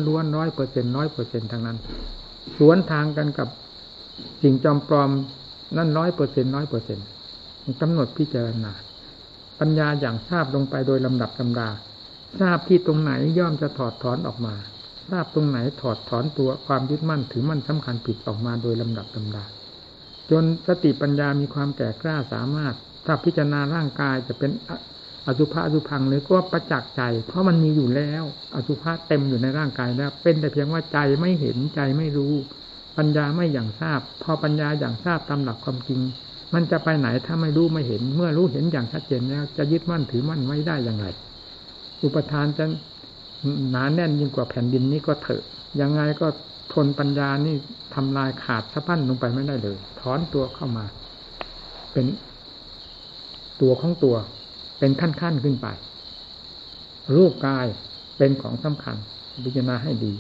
ล้วนๆร้อยเปอร์เซ็นร้อยเปอร์เซ็นทั้งนั้น สวนทางกันกับสิ่งจอมปลอมนั่นร้อยเปอร์เซ็นร้อยเปอร์เซ็นกำหนดพิจารณา ปัญญาอย่างทราบลงไปโดยลำดับลำดาทราบที่ตรงไหนย่อมจะถอดถอนออกมา ทราบตรงไหนถอดถอนตัวความยึดมั่นถือมั่นสำคัญผิดออกมาโดยลำดับลำดา จนสติปัญญามีความแก่กล้าสามารถ ถ้าพิจารณาร่างกายจะเป็นอสุภะอสุพังเลยก็ประจักษ์ใจ เพราะมันมีอยู่แล้ว อสุภะเต็มอยู่ในร่างกายแล้ว เป็นแต่เพียงว่าใจไม่เห็นใจไม่รู้ ปัญญาไม่อย่างทราบ พอปัญญาอย่างทราบตามหลักความจริง มันจะไปไหนถ้าไม่รู้ไม่เห็น เมื่อรู้เห็นอย่างชัดเจนแล้ว จะยึดมั่นถือมั่นไว้ได้อย่างไร อุปทานจะหนาแน่นยิ่งกว่าแผ่นดินนี้ก็เถอะยังไงก็ ทนปัญญานี่ทำลายขาดสะพั้นลงไปไม่ได้เลย ถอนตัวเข้ามา เป็นตัวของตัว เป็นขั้นขั้นขึ้นไป รูปกายเป็นของสำคัญ พิจารณาให้ดี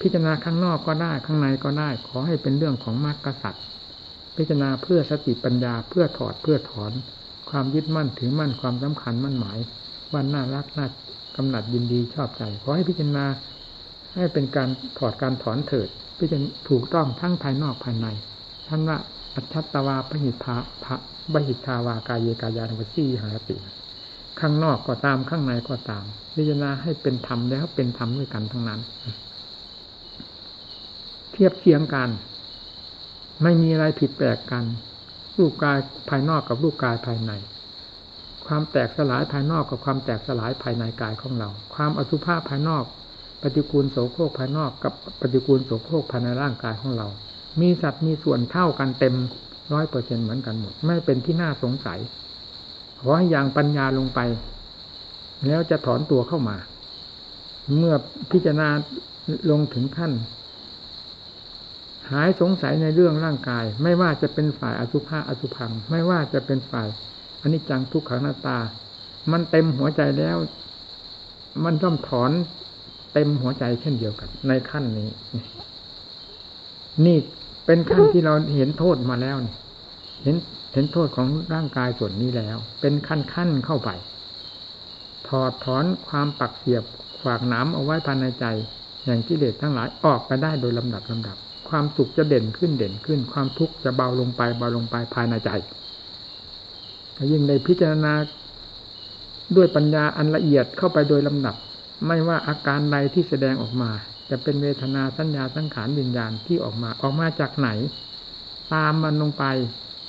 พิจารณาข้างนอกก็ได้ข้างในก็ได้ ขอให้เป็นเรื่องของมรรคสัตว์พิจารณาเพื่อสติปัญญาเพื่อถอดเพื่อถอน ความยึดมั่นถือมั่นความสำคัญมั่นหมายว่าน่ารักน่ากำหนัดยินดีชอบใจ ขอให้พิจารณา ให้เป็นการถอดการถอนเถิดพิจารณาถูกต้องทั้งภายนอกภายในท่านว่าอัจฉตวาพหิทาพระบหิทาวากายเยกายานวสีหาติ ข้างนอกก็ตามข้างในก็ตามพิจารณาให้เป็นธรรมแล้วเป็นธรรมด้วยกันทั้งนั้น เทียบเคียงกัน ไม่มีอะไรผิดแปลกกัน รูปกายภายนอกกับรูปกายภายใน ความแตกสลายภายนอกกับความแตกสลายภายในกายของเรา ความอสุภะภายนอก ปฏิกูลโสโครกภายนอกกับปฏิกูลโสโครกภายในร่างกายของเรา มีสัตว์มีส่วนเท่ากันเต็มร้อยเปอร์เซ็นเหมือนกันหมด ไม่เป็นที่น่าสงสัย ขอให้ยังปัญญาลงไป แล้วจะถอนตัวเข้ามา เมื่อพิจารณาลงถึงขั้น หายสงสัยในเรื่องร่างกาย ไม่ว่าจะเป็นฝ่ายอสุภะอสุพัง ไม่ว่าจะเป็นฝ่ายอนนี้จังทุกขังหน้าตา มันเต็มหัวใจแล้ว มันต้องถอน ต็มหัวใจเช่นเดียวกัน ในขั้นนี้ นี่เป็นขั้นที่เราเห็นโทษมาแล้วเห็นเห็นโทษของร่างกายส่วนนี้แล้ว เป็นขั้นขั้นเข้าไป ถอดถอนความปักเสียบขวากน้ำเอาไว้ภายในใจ อย่างกิเลสทั้งหลายออกไปได้โดยลำดับลำดับ ความสุขจะเด่นขึ้นเด่นขึ้น ความทุกข์จะเบาลงไปเบาลงไปภายในใจยิ่งได้พิจารณาด้วยปัญญาอันละเอียดเข้าไปโดยลำดับ ไม่ว่าอาการใดที่แสดงออกมา จะเป็นเวทนาสัญญาสังขารวิญญาณที่ออกมาออกมาจากไหน ตามมันลงไป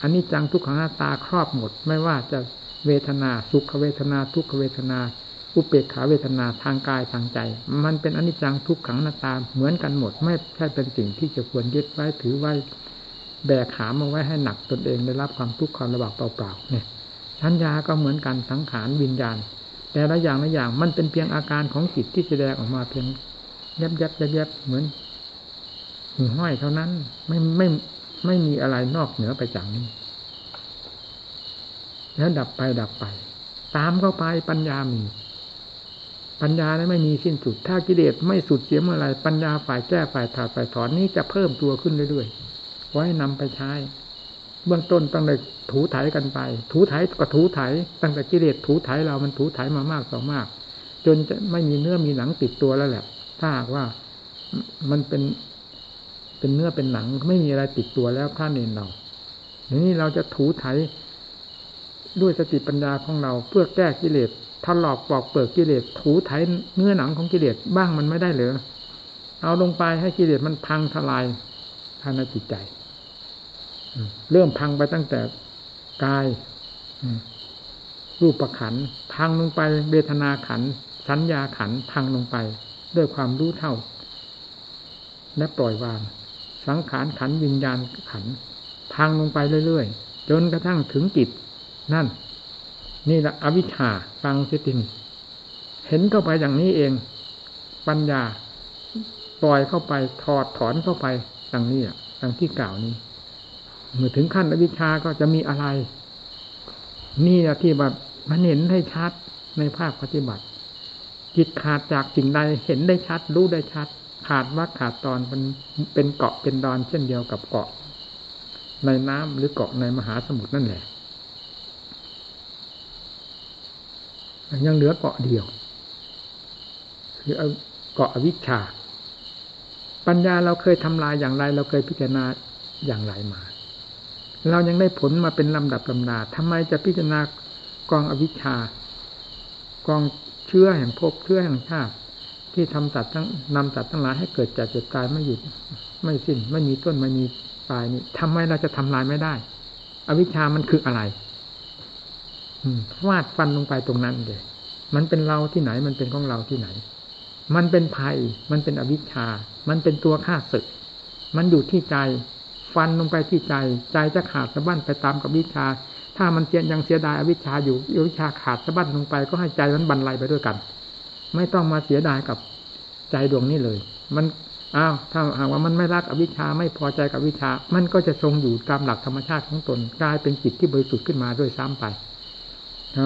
อันนี้จังทุกขังหน้าตาครอบหมด ไม่ว่าจะเวทนาสุขเวทนา ทุกขเวทนา อุเบกขาเวทนาทางกายทางใจ มันเป็นอนิจจังทุกขังหน้าตาเหมือนกันหมด ไม่ใช่เป็นสิ่งที่จะควรยึดไว้ถือไว้แบกหามาไว้ให้หนักตนเองได้รับความทุกข์ความระบากเปล่าๆเนี่ยสัญญาก็เหมือนกันสังขารวิญญาณ แต่ละอย่างละอย่างมันเป็นเพียงอาการของจิตที่แสดงออกมาเพียงยับยับยับยับเหมือนหิ่งห้อยเท่านั้นไม่ไม่ไม่มีอะไรนอกเหนือไปจากนี้ แล้วดับไปดับไป ตามเข้าไปปัญญามี ปัญญานั้นไม่มีสิ้นสุด ถ้ากิเลสไม่สุดเสียเมื่อไรปัญญาฝ่ายแก้ฝ่ายถาดฝ่ายถอนนี้จะเพิ่มตัวขึ้นเรื่อยๆไว้นำไปใช้ เบื้องต้นต้องได้ถูถ่ายกันไป ถูถ่ายก็ถูถ่ายตั้งแต่กิเลสถูถ่ายเรามันถูถ่ายมามากต่อมาก จนจะไม่มีเนื้อมีหนังติดตัวแล้วแหละ ถ้าหากว่ามันเป็นเป็นเนื้อเป็นหนังไม่มีอะไรติดตัวแล้วท่านเองเราทีนี้เราจะถูถ่ายด้วยสติปัญญาของเราเพื่อแก้กิเลสถลอกปอกเปิดกิเลสถูถ่ายเนื้อหนังของกิเลสบ้างมันไม่ได้เหรอเอาลงไปให้กิเลสมันพังทลายภายในจิตใจ เริ่มพังไปตั้งแต่กายรูปประขันพังลงไปเวทนาขัน สัญญาขันพังลงไป ด้วยความรู้เท่า และปล่อยวาง สังขารขันวิญญาณขัน พังลงไปเรื่อยๆ จนกระทั่งถึงจิต นั่น นี่แหละอวิชชาฟังสิตินเห็นเข้าไปอย่างนี้เอง ปัญญา ปล่อยเข้าไปถอดถอนเข้าไปดังนี้อะดังที่กล่าวนี้ เมื่อถึงขั้นอวิชชาก็จะมีอะไร นี่แหละที่แบบมันเห็นได้ชัดในภาคปฏิบัติ จิตขาดจากสิ่งใดเห็นได้ชัด รู้ได้ชัด ขาดว่าขาดตอนเป็นเป็นเกาะเป็นดอนเช่นเดียวกับเกาะ ในน้ำหรือเกาะในมหาสมุทรนั่นแหละ ยังเหลือเกาะเดียว คือเกาะอวิชชา ปัญญาเราเคยทำลายอย่างไร เราเคยพิจารณาอย่างไรมา เรายังได้ผลมาเป็นลำดับลำดาทำไมจะพิจารณากองอวิชชา กองเชื้อแห่งภพเชื้อแห่งชาติ ที่ทำตัดทั้งนำตัดทั้งหลายให้เกิดจากเกิดตายไม่หยุดไม่สิ้นไม่มีต้นไม่มีปลายนี่ทำไมเราจะทำลายไม่ได้ อวิชชามันคืออะไรฟาดฟันลงไปตรงนั้นเลยมันเป็นเราที่ไหนมันเป็นของเราที่ไหน มันเป็นภัย มันเป็นอวิชชา มันเป็นตัวฆ่าศึก มันอยู่ที่ใจ ฟันลงไปที่ใจ ใจจะขาดสะบั้นไปตามกับวิชา ถ้ามันเสียยังเสียดายอวิชาอยู่อวิชาขาดสะบั้นลงไป ก็ให้ใจมันบรรลัยไปด้วยกัน ไม่ต้องมาเสียดายกับใจดวงนี้เลย มันอ้าวถ้าหากว่ามันไม่รักอวิชาไม่พอใจกับวิชา มันก็จะทรงอยู่ตามหลักธรรมชาติของตนกลายเป็นจิตที่บริสุทธิ์ขึ้นมาด้วยซ้ำไป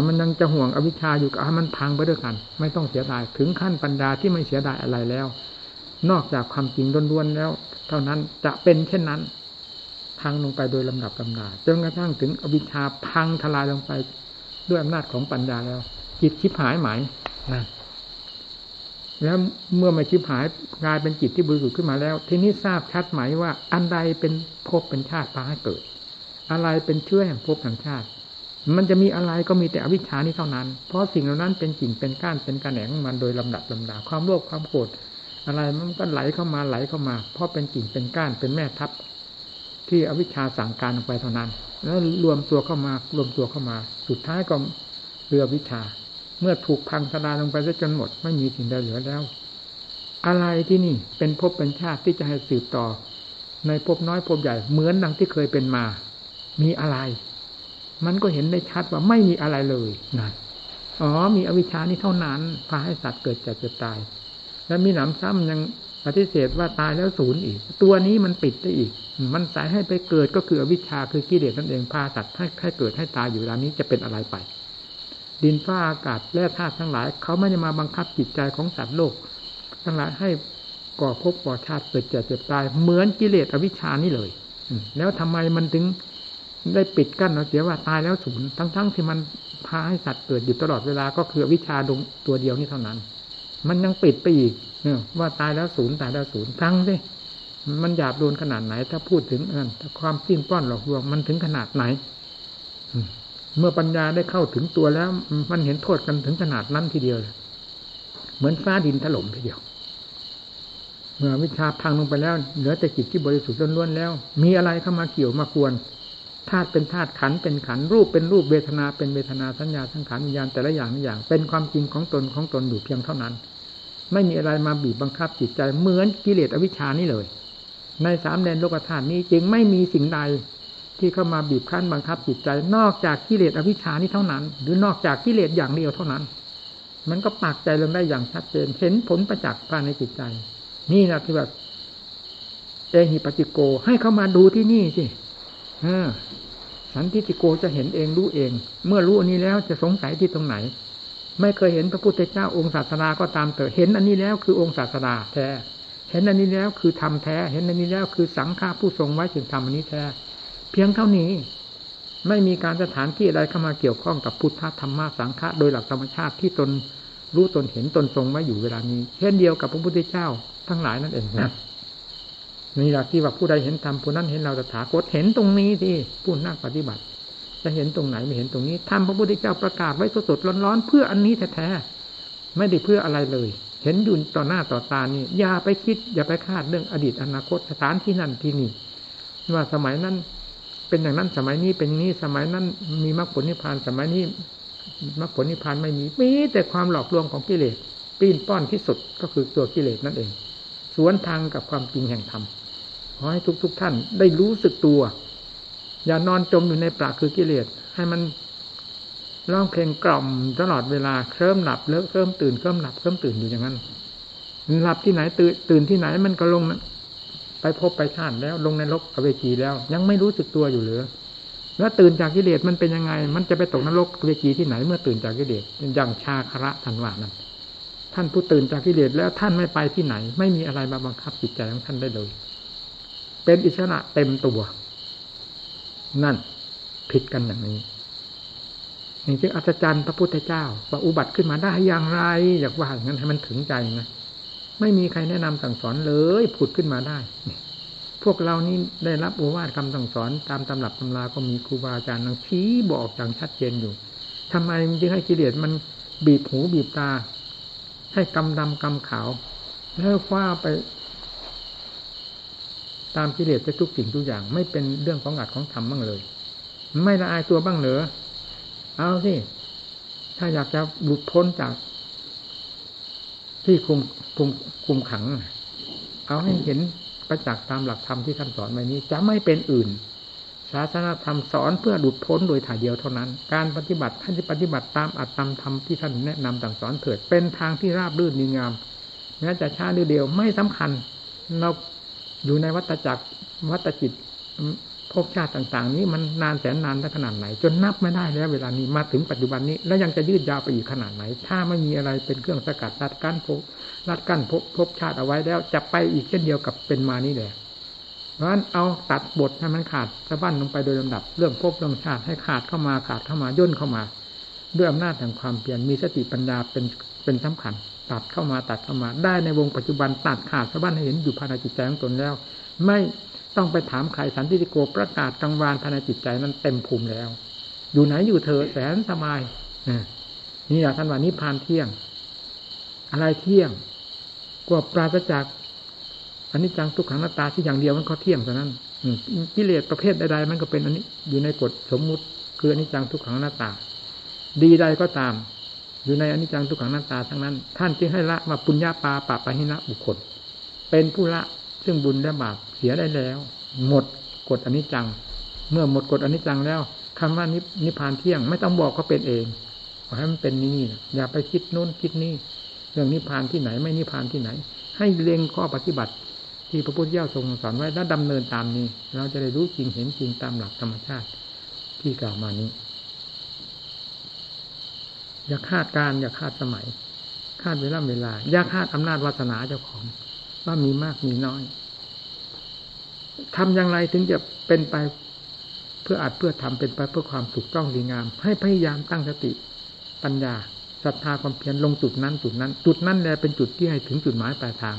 มันยังจะห่วงอวิชชาอยู่ก็ให้มันพังไปด้วยกัน ไม่ต้องเสียดายถึงขั้นปัญญาที่ไม่เสียดายอะไรแล้ว นอกจากความจริงล้วนๆแล้ว เท่านั้นจะเป็นเช่นนั้น พังลงไปโดยลำดับลำดาจนกระทั่งถึงอวิชชาพังทลายลงไปด้วยอำนาจของปัญญาแล้ว จิตชิบหายไหมนะแล้วเมื่อม่ชิบหายกลายเป็นจิตที่บริสุทธิ์ขึ้นมาแล้ว ทีนี้ทราบชัดไหมว่า อันใดเป็นภพเป็นชาติพาให้เกิด อะไรเป็นเชื้อแห่งภพแห่งชาติ มันจะมีอะไรก็มีแต่อวิชชานี้เท่านั้น เพราะสิ่งเหล่านั้นเป็นกิ่งเป็นก้านเป็นกระแหนงมันโดยลำดับลำดาความโลภความโกรธอะไรมันก็ไหลเข้ามาไหลเข้ามา เพราะเป็นกิ่งเป็นก้านเป็นแม่ทัพ ที่อวิชชาสั่งการลงไปเท่านั้น แล้วรวมตัวเข้ามารวมตัวเข้ามา สุดท้ายก็เรือวิชา เมื่อถูกพังทลายลงไปจนหมด ไม่มีสิ่งใดเหลือแล้ว อะไรที่นี่เป็นภพเป็นชาติที่จะให้สืบต่อ ในภพน้อยภพใหญ่เหมือนดังที่เคยเป็นมา มีอะไร มันก็เห็นได้ชัดว่าไม่มีอะไรเลยนั่นอ๋อ มีอวิชชานี่เท่านั้นพาให้สัตว์เกิดจากจะตาย แล้วมีหนำซ้ำยัง ปฏิเสธว่าตายแล้วศูนย์อีก ตัวนี้มันปิดได้อีก มันสายให้ไปเกิดก็คืออวิชชาคือกิเลสนั่นเองพาสัตว์ให้ให้เกิดให้ตายอยู่เวลานี้จะเป็นอะไรไป ดินฟ้าอากาศและธาตุทั้งหลาย เขาไม่ได้มาบังคับจิตใจของสัตว์โลก ทั้งหลายให้ก่อภพก่อชาติเกิดเจ็บเจ็บตาย เหมือนกิเลสอวิชชานี่เลยแล้วทำไมมันถึงได้ปิดกั้นเราเสียว่าตายแล้วศูนย์ทั้งๆทที่มันพาให้สัตว์เกิดอยู่ตลอดเวลาก็คือวิชาดวงตัวเดียวนี้เท่านั้น มันยังปิดไปอีก ว่าตายแล้วศูนย์ตายแล้วศูนย์ทั้งสิมันหยาบโดนขนาดไหน ถ้าพูดถึงอันความสิ้นป้อนหลอกลวงมันถึงขนาดไหนเมื่อปัญญาได้เข้าถึงตัวแล้ว มันเห็นโทษกันถึงขนาดนั้นทีเดียวเหมือนฟ้าดินถล่มทีเดียว เมื่อวิชาพังลงไปแล้ว เหลือแต่จิตที่บริสุทธิ์ล้วนๆแล้ว มีอะไรเข้ามาเกี่ยวมากวนธาตุเป็นธาตุขันเป็นขันรูปเป็นรูปเวทนาเป็นเวทนาสัญญาสังขารวิญญาณแต่ละอย่างอย่าง เป็นความจริงของตนของตนอยู่เพียงเท่านั้น ไม่มีอะไรมาบีบบังคับจิตใจ เหมือนกิเลสอวิชานี้เลย ในสามแดนโลกธาตุนี้จึงไม่มีสิ่งใดที่เข้ามาบีบคั้นบังคับจิตใจ นอกจากกิเลสอวิชานี้เท่านั้น หรือนอกจากกิเลสอย่างเดียวเท่านั้น มันก็ปากใจลงได้อย่างชัดเจน เห็นผลประจักษ์ภายในจิตใจ นี่นะที่แบบเอหิปจิโกให้เข้ามาดูที่นี่สิสันทิติโกจะเห็นเองรู้เอง เมื่อรู้อันนี้แล้วจะสงสัยที่ตรงไหน ไม่เคยเห็นพระพุทธเจ้าองค์ศาสนาก็ตามเถอะเห็นอันนี้แล้วคือองค์ศาสนาแท้ เห็นอันนี้แล้วคือธรรมแท้ เห็นอันนี้แล้วคือสังฆาผู้ทรงไว้ถึงธรรมอันนี้แท้ เพียงเท่านี้ ไม่มีการสถานที่อะไรเข้ามาเกี่ยวข้องกับพุทธธรรมะสังฆะโดยหลักธรรมชาติที่ตนรู้ตนเห็นตนทรงไว้อยู่เวลานี้ เช่นเดียวกับพระพุทธเจ้าทั้งหลายนั่นเองนะนี่หละที่ว่าผู้ใดเห็นธรรมผู้นั้นเห็นเราตถาคตเห็นตรงนี้ที่ผู้นั่งปฏิบัติ จะเห็นตรงไหนไม่เห็นตรงนี้ธรรมพระพุทธเจ้าประกาศไว้สดๆร้อนๆเพื่ออันนี้แท้ๆไม่ได้เพื่ออะไรเลย เห็นอยู่ต่อหน้าต่อตานี่อย่าไปคิด อย่าไปคาดเรื่องอดีตอนาคตสถานที่นั่นที่นี่ว่าสมัยนั้นเป็นอย่างนั้นสมัยนี้เป็นอย่างนี้สมัยนั้นมีมรรคผลนิพพานสมัยนี้มรรคผลนิพพานไม่มีมีแต่ความหลอกลวงของกิเลสปีนป้อนที่สุดก็คือตัวกิเลสนั่นเอง สวนทางกับความจริงแห่งธรรมขอให้ทุกๆทท่านได้รู้สึกตัว อย่านอนจมอยู่ในปราคือกิเลสให้มันร้องเพลงกล่อมตลอดเวลาเคลิ้มหลับเลิกเคลิ้มตื่นเคลิ้มหลับเคลิ้มตื่นอยู่อย่างนั้นหลับที่ไหนตื่นตื่นที่ไหนมันก็ลงไปพบไปชาติแล้วลงในลกอเวจีแล้ว ยังไม่รู้สึกตัวอยู่หรือแล้วตื่นจากกิเลสมันเป็นยังไง มันจะไปตกนรกอเวจีที่ไหน เมื่อตื่นจากกิเลสอย่างชาคระทันวานั้นท่านผู้ตื่นจากกิเลสแล้วท่านไม่ไปที่ไหน ไม่มีอะไรมาบังคับจิตใจของท่านได้เลย เป็นอิสระเต็มตัว นั่นผิดกันอย่างนี้นี่จึงอัศจรรย์พระพุทธเจ้าว่าอุบัติขึ้นมาได้อย่างไร อยากว่าอย่างนั้นให้มันถึงใจนะไม่มีใครแนะนำสั่งสอนเลยผุดขึ้นมาได้พวกเรานี่ได้รับอุวาทคำสั่งสอนตามตำรับตำราก็มีครูบาอาจารย์นังชี้บอกอย่างชัดเจนอยู่ทำไมจึงให้กิเลสมันบีบหูบีบตา ให้กำดำกำขาว แล้วคว้าไป ตามกิเลสไปทุกสิ่งทุกอย่าง ไม่เป็นเรื่องของอัดของทำบ้างเลย ไม่ละอายตัวบ้างเหรอเอาสิถ้าอยากจะหลุดพ้นจาก ที่คุมคุมคุมขัง เอาให้เห็นประจักษ์ตามหลักธรรมที่ท่านสอนไว้นี้ จะไม่เป็นอื่น ศาสนาธรรมสอนเพื่อหลุดพ้นโดยถ่ายเดียวเท่านั้น การปฏิบัติท่านจะปฏิบัติตามอัตตามธรรมที่ท่านแนะนำต่างสอนเถิดเป็นทางที่ราบรื่นดีงามแม้จะช้าหรือเดียวไม่สำคัญ เรา อยู่ในวัฏจักรวัฏจิตภพชาติต่าง ๆ นี้มันนานแสนนานได้ขนาดไหน จนนับไม่ได้แล้วเวลานี้มาถึงปัจจุบันนี้ แล้วยังจะยืดยาวไปอีกขนาดไหน ถ้าไม่มีอะไรเป็นเครื่องสกัดรัดกั้นภพรัดกั้นภพภพชาติเอาไว้แล้ว จะไปอีกเช่นเดียวกับเป็นมานี่แหละเพราะฉะนั้นเอาตัดบทให้มันขาดสะบั้นลงไปโดยลำดับ เรื่องภพเรื่องชาติให้ขาดเข้ามาขาดเข้ามาย่นเข้ามา ด้วยอำนาจแห่งความเปลี่ยนมีสติปัญญาเป็นเป็นสำคัญ ตัดเข้ามาตัดเข้ามา ได้ในวงปัจจุบันตัดขาดสะบั้นให้เห็นอยู่ภายในจิตใจของตนแล้ว ไม่ต้องไปถามใครสันติโกประกาศกลางวานภายในจิตใจนั้นเต็มภูมิแล้ว อยู่ไหนอยู่เธอแสนสบายนี่แหละท่านว่านิพานเที่ยง อะไรเที่ยงกว่าปราศจากอันนี้จังทุกขังหน้าตาที่อย่างเดียวมันก็เที่ยงเท่านั้นกิเลสประเภทใดๆมันก็เป็นอันนี้อยู่ในกฎสมมุติคืออันนี้จังทุกขังหน้าตา ดีใดก็ตาม อยู่ในอนนี้จังทุกขังหน้าตาทั้งนั้น ท่านจึงให้ละมาปุญญาปาปะปะหินะบุคคล เป็นผู้ละซึ่งบุญและบาปเสียได้แล้ว หมดกฎอนิจจัง เมื่อหมดกฎอนิจจังแล้วคำว่านิพพานเที่ยงไม่ต้องบอกก็เป็นเองขอให้มันเป็นนี่อย่าไปคิดโน้นคิดนี่เรื่องนิพพานที่ไหนไม่นิพพานที่ไหน ให้เล็งข้อปฏิบัติ ที่พระพุทธเจ้าทรงสอนไว้แล้วดำเนินตามนี้ เราจะได้รู้จริงเห็นจริงตามหลักธรรมชาติที่กล่าวมานี้ อย่าคาดการอย่าคาดสมัย คาดเวลาเวลา อย่าคาดอำนาจวาสนาเจ้าของ ว่ามีมากมีน้อยทำอย่างไรถึงจะเป็นไปเพื่ออาจเพื่อทำเป็นไปเพื่อความถูกต้องดีงาม ให้พยายามตั้งสติปัญญาศรัทธาความเพียรลงจุดนั้นจุดนั้น จุดนั้นแหละเป็นจุดที่ให้ถึงจุดหมายปลายทาง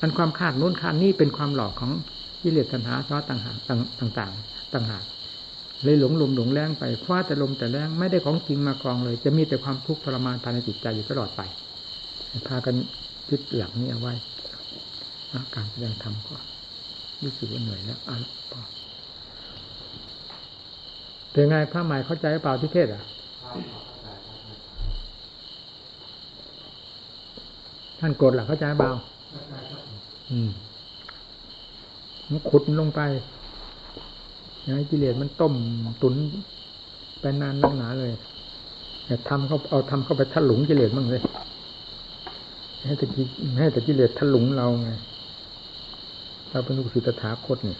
อันความคาดโน้นคาดนี้เป็นความหลอกของกิเลสตัณหาซ้อต่างหากต่างๆต่างหาก เลยหลงลมหลงแรงไปคว้าแต่ลมแต่แรงไม่ได้ของจริงมากรองเลย จะมีแต่ความทุกข์ทรมานภายในจิตใจอยู่ตลอดไปพากันยึดหลักนี้เอาไว้การแสดงธรรมก็รู้สึกว่าเหนื่อยแล้วอะพอเป็นไงพระใหม่เข้าใจเปล่าที่เทศอะท่านกดหลักเข้าใจเปล่าอืมขุดลงไป อย่างกิเลสมันต้มตุนไปนานนักหนาเลยแต่ทำเขาเอาทำเข้าไปถลุงกิเลสบ้างเลยให้แต่ให้แต่กิเลสถลุงเราไงเราเป็นลูกศิษย์ถาคตเนี่ย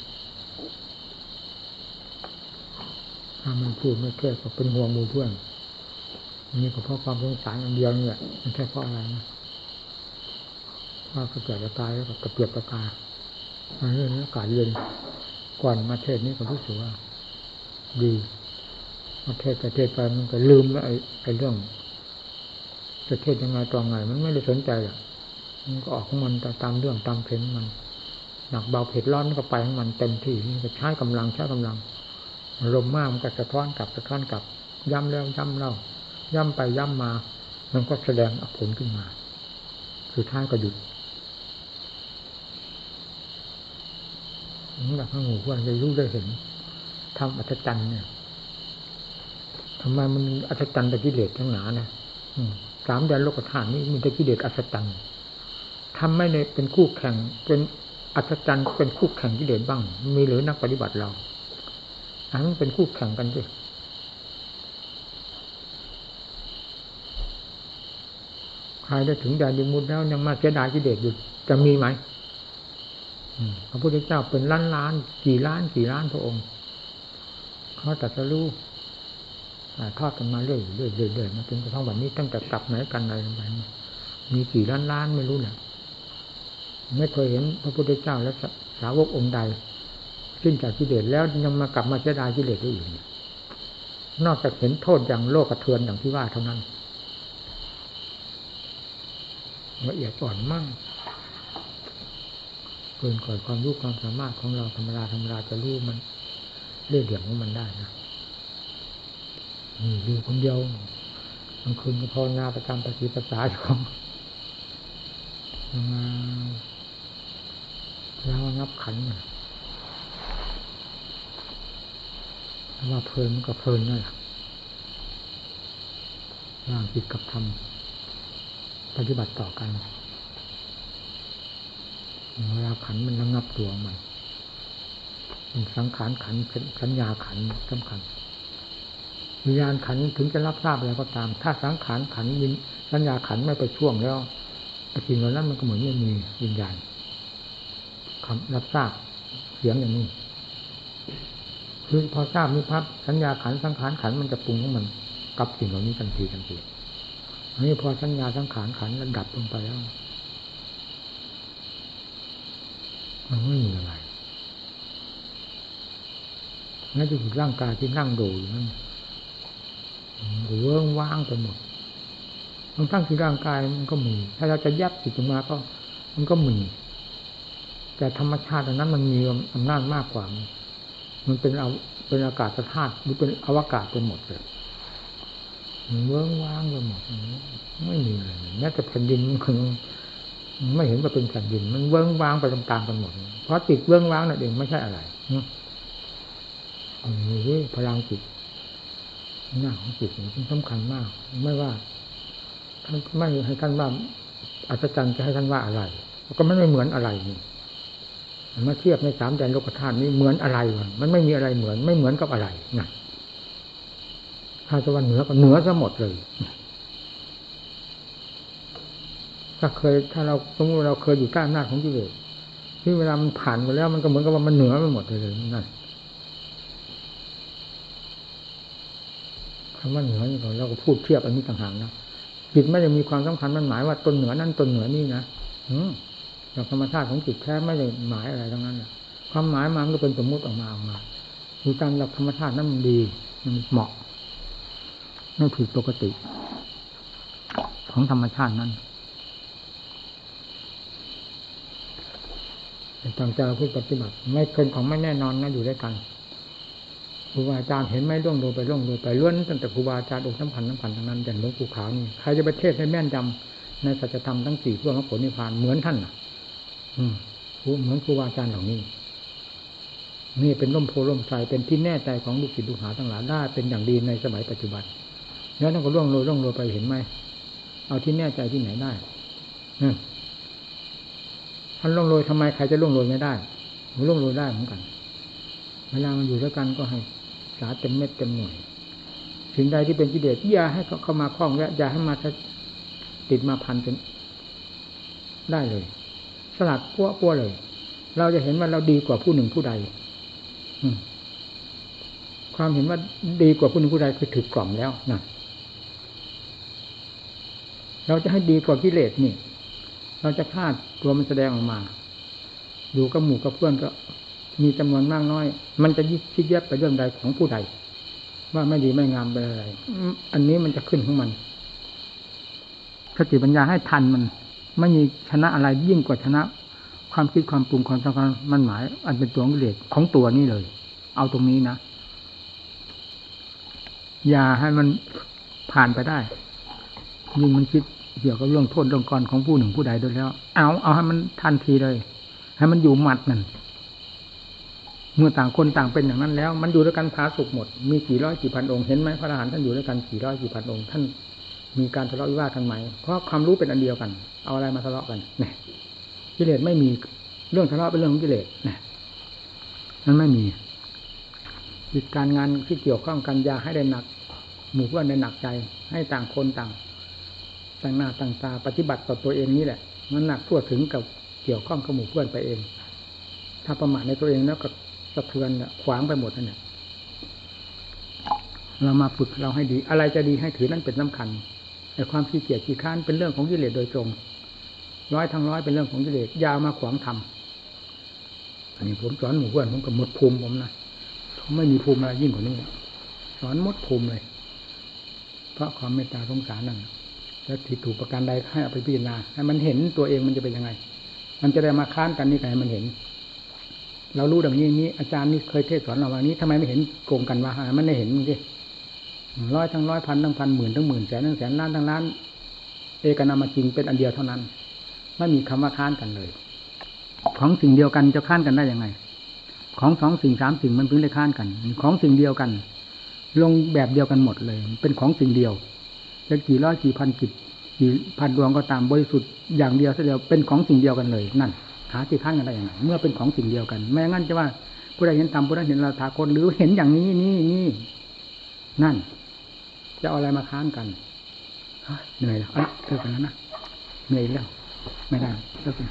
ถ้ามันพูดไม่แค่ก็เป็นห่วงมูเพื่อนนี่ก็เพราะความสงสารอันเดียวนี่แหละมันแค่เพราะอะไรนะว่าเกิดจะตายแล้วก็กระเปียกกระตาเรื่องนี้อากาศเย็น ก่อนมาเทศนี้ก็รู้สึกว่า ดีมาเทศไปเทศไปมันก็ลืมแล้วไอ้ไอ้เรื่องจะเทศยังไงตอนไงมันไม่ได้สนใจอะมันก็ออกของมันตามเรื่องตามเพลงมันหนักเบาเผ็ดร้อนก็ไปของมันเต็มที่นี่ก็ใช้กำลังใช้กำลังลมมากมันก็สะท้อนกลับสะท้อนกลับ ย้ำแล้วย้ำเล่า ย้ำไปย้ำมา มันก็แสดงผลขึ้นมาสุดท้ายก็หยุด หลักพระหูว่าจะรู้ได้เห็นทำอัศจรรย์เนี่ยทำไมมันอัศจรรย์แต่กิเลสทั้งหนานะสามแดนโลกธาตุนี้มีแต่กิเลสอัศจรรย์ทำไม่ในเป็นคู่แข่ง เป็นอัศจรรย์เป็นคู่แข่งกิเลสบ้าง มีหรือนักปฏิบัติเราอันนั้นเป็นคู่แข่งกันด้วยใครได้ถึงแดนดิมุดแล้วยังมาเสียดายกิเลสอยู่จะมีไหม พระพุทธเจ้าเป็นล้านล้านกี่ล้านกี่ล้านพระองค์เขาตัดสรู้ทอดกันมาเรื่อยเรื่อยเรื่อยมาจนกระทั่งวันนี้ตั้งแต่กลับไหนกันอะไรไปมีกี่ล้านล้านไม่รู้เนี่ยไม่เคยเห็นพระพุทธเจ้าและสาวกองค์ใดสิ้นจากกิเลสแล้วยังมากลับมาเสียดายกิเลสได้อีกนอกจากเห็นโทษอย่างโลกกระเทือนอย่างที่ว่าเท่านั้นละเอียดอ่อนมา เกินก่อนความรู้ความสามารถของเราธรรมดาธรรมดาจะรู้มันเรื่องเดี่ยวของมันได้นะอยู่คนเดียวบางคืนก็ภาวนาประจำปฏิปสาของมาแล้วงับขันว่าเพลินก็เพลินนั่นแหละร่างจิตกับธรรมปฏิบัติต่อกัน เวลาขันมันระงับตัวมันสังขารขันสัญญาขันสำคัญวิญญาณขันถึงจะรับทราบอะไรก็ตาม ถ้าสังขารขันวิญสัญญาขันไม่ไปช่วงแล้วสิ่งเหล่านั้นมันก็เหมือนไม่มีวิญญาณคำรับทราบเสียงอย่างนี้คือพอทราบนี้พับสัญญาขันสังขารขันมันจะปรุงของมันกับสิ่งเหล่านี้ทันทีทันทีอันนี้พอสัญญาสังขารขันระดับลงไปแล้ว มันไม่มีอะไรนั่นจะคือร่างกายที่นั่งดูอยู่นั่นเวิ้งว่างไปหมดมันตั้งที่ร่างกายมันก็มี ถ้าเราจะยับจิตออกมาก็มันก็มี แต่ธรรมชาติอันนั้นมันมีอำนาจมากกว่า มันเป็นเอาเป็นอากาศธาตุหรือเป็นอวกาศไปหมดเลยเวิ้งว่างไปหมดไม่มีอะไรแม้แต่แผ่นดินมันคง ไม่เห็นว่าเป็นแผ่นดิน มันเวิ้งว่างไปตามๆกันหมด เพราะจิตเวิ้งว่างนั่นเองไม่ใช่อะไรนี่พลังจิตหน้าของจิตมันสำคัญมาก ไม่ว่าท่านไม่ให้ท่านว่าอัศจรรย์จะให้ท่านว่าอะไรก็ไม่เหมือนอะไรนี่มาเทียบในสามแดนโลกธาตุนี้เหมือนอะไรมันไม่มีอะไรเหมือน ไม่เหมือนกับอะไรนะถ้าจะว่าเหนือก็เหนือซะหมดเลย ถ้าเคยถ้าเราสมมติเราเคยอยู่ใต้อำนาจของกิเลสที่เวลามันผ่านไปแล้ว มันก็เหมือนกับว่ามันเหนือไปหมดเลยนั่นคำว่าเหนือนี่เราก็พูดเทียบอันนี้ต่างหากนะจิตไม่ได้มีความสำคัญมันหมายว่าตนเหนือนั่นตนเหนือนี่นะอืมจาธรรมชาติของจิตแท้ไม่ได้หมายอะไรทั้งนั้นะความหมายมันก็เป็นสมมุติออกมาออกมาดูตามหลักธรรมชาตินั้นมันดีมันเหมาะไม่ผิดปกติ ของธรรมชาตินั้น ตั้งใจพูดปฏิบัติ ไม่เป็นของไม่แน่นอนนะอยู่ด้วยกันครูบาอาจารย์เห็นไหมล่วงโดยไปล่วงโดยไปล้วนตั้งแต่ครูบาอาจารย์องค์สำคัญสำคัญทั้งนั้นอย่างหลวงปู่ขาวนี่ใครจะไปเทศให้แม่นจำในสัจธรรมทั้งสี่เพื่อมรรคผลนิพพานเหมือนท่านอะ อืมเหมือนครูบาอาจารย์เหล่านี้นี่เป็นร่มโพล่มใสเป็นที่แน่ใจของลูกศิษย์ลูกหาทั้งหลายได้เป็นอย่างดีในสมัยปัจจุบันแล้วท่นก็ล่วงโรยล่วงโรยไปเห็นไหมเอาที่แน่ใจที่ไหนได้ ท่านล่วงโรยทำไมใครจะล่วงโรยไม่ได้มันล่วงโรยได้เหมือนกันเวลามันอยู่ด้วยกันก็ให้ษาเต็มเม็ดเต็มหน่วยสิ่งใดที่เป็นกิเลสอย่าให้เขาเข้ามาคล้องแวะอย่าให้มาติดมาพันเป็นได้เลย สลัดปั้วปั้วเลย เราจะเห็นว่าเราดีกว่าผู้หนึ่งผู้ใดความเห็นว่าดีกว่าผู้หนึ่งผู้ใดคือถือกล่อมแล้วนะเราจะให้ดีกว่ากิเลสนี่ เราจะคาดตัวมันแสดงออกมาอยู่กับหมู่กับเพื่อนก็ มีจำนวนมากน้อย มันจะยิบคิดแยบไปเรื่องใดของผู้ใด ว่าไม่ดีไม่งามไปอะไร อันนี้มันจะขึ้นของมันสติปัญญาให้ทันมัน ไม่มีชนะอะไรยิ่งกว่าชนะ ความคิดความปรุงความสำคัญมันหมาย อันเป็นตัวกิเลสของตัวนี้เลย เอาตรงนี้นะอย่าให้มันผ่านไปได้ ยิ่งมันคิด เกี่ยวกับเรื่องโทษเรื่องกรของผู้หนึ่งผู้ใดด้วยแล้ว เอาเอาให้มันทันทีเลย ให้มันอยู่หมัดนั่นเมื่อต่างคนต่างเป็นอย่างนั้นแล้ว มันอยู่ด้วยกันพาสุกหมด มีกี่ร้อยกี่พันองค์เห็นไหมพระอรหันต์ท่านอยู่ด้วยกันกี่ร้อยกี่พันองค์ท่านมีการทะเลาะวิวาทกันไหมเพราะความรู้เป็นอันเดียวกัน เอาอะไรมาทะเลาะกันเนี่ยกิเลสไม่มีเรื่องทะเลาะเป็นเรื่องของกิเลสเนี่ยมันไม่มีกิจการงานที่เกี่ยวข้องกันยาให้ได้หนัก หมู่เพื่อนได้หนักใจ ให้ต่างคนต่าง ต่างหน้าต่างตาปฏิบัติต่อตัวเองนี่แหละ มันหนักทั่วถึงกับเกี่ยวข้องกับหมู่เพื่อนไปเอง ถ้าประมาทในตัวเองแล้วก็สะเทือนะขวางไปหมดนั่นแหละเรามาฝึกเราให้ดี อะไรจะดีให้ถือนั่นเป็นสำคัญแต่ความขี้เกียจขี้ค้านเป็นเรื่องของกิเลสโดยตรง ร้อยทั้งร้อยเป็นเรื่องของกิเลสยาวมาขวางทำอันนี้ผมสอนหมู่เพื่อนผมก็หมดภูมิผมนะผมไม่มีภูมิอะไรยิ่งกว่านี้สอนหมดภูมิเลย เพราะความเมตตาสงสารนั่น แล้วที่ถูกประการใดให้เอาไปพิจารณาให้มันเห็นตัวเองมันจะเป็นยังไง มันจะได้มาค้านกันนี่ไงมันเห็น เรารู้ดังนี้นี้อาจารย์นี่เคยเทศสอนเราวันนี้ทำไมไม่เห็นโกงกันวะมันไม่เห็นมันสิร้อยทั้งร้อยพันทั้งพันหมื่นทั้งหมื่นแสนทั้งแสนล้านทั้งล้าน เอกนามาจริงเป็นอันเดียวเท่านั้น ไม่มีคำว่าค้านกันเลย ของสิ่งเดียวกันจะค้านกันได้ยังไง ของสองสิ่งสามสิ่งมันเพิ่งได้ค้านกัน ของสิ่งเดียวกัน ลงแบบเดียวกันหมดเลย เป็นของสิ่งเดียว จะกี่ร้อยกี่พันกิจกี่พันดวงก็ตามบริสุทธิ์อย่างเดียวเสียเดียวเป็นของสิ่งเดียวกันเลยนั่นหาที่ค้านกันได้ยังไงเมื่อเป็นของสิ่งเดียวกันแม้งั้นจะว่าผู้ใดเห็นธรรมผู้ใดเห็นเราถาคนหรือเห็นอย่างนี้นี่นี่นั่น จะเอาอะไรมาค้านกันเหนื่อยแล้วเลิกกันแล้วนะเหนื่อยแล้ว ไม่ได้เลิกกัน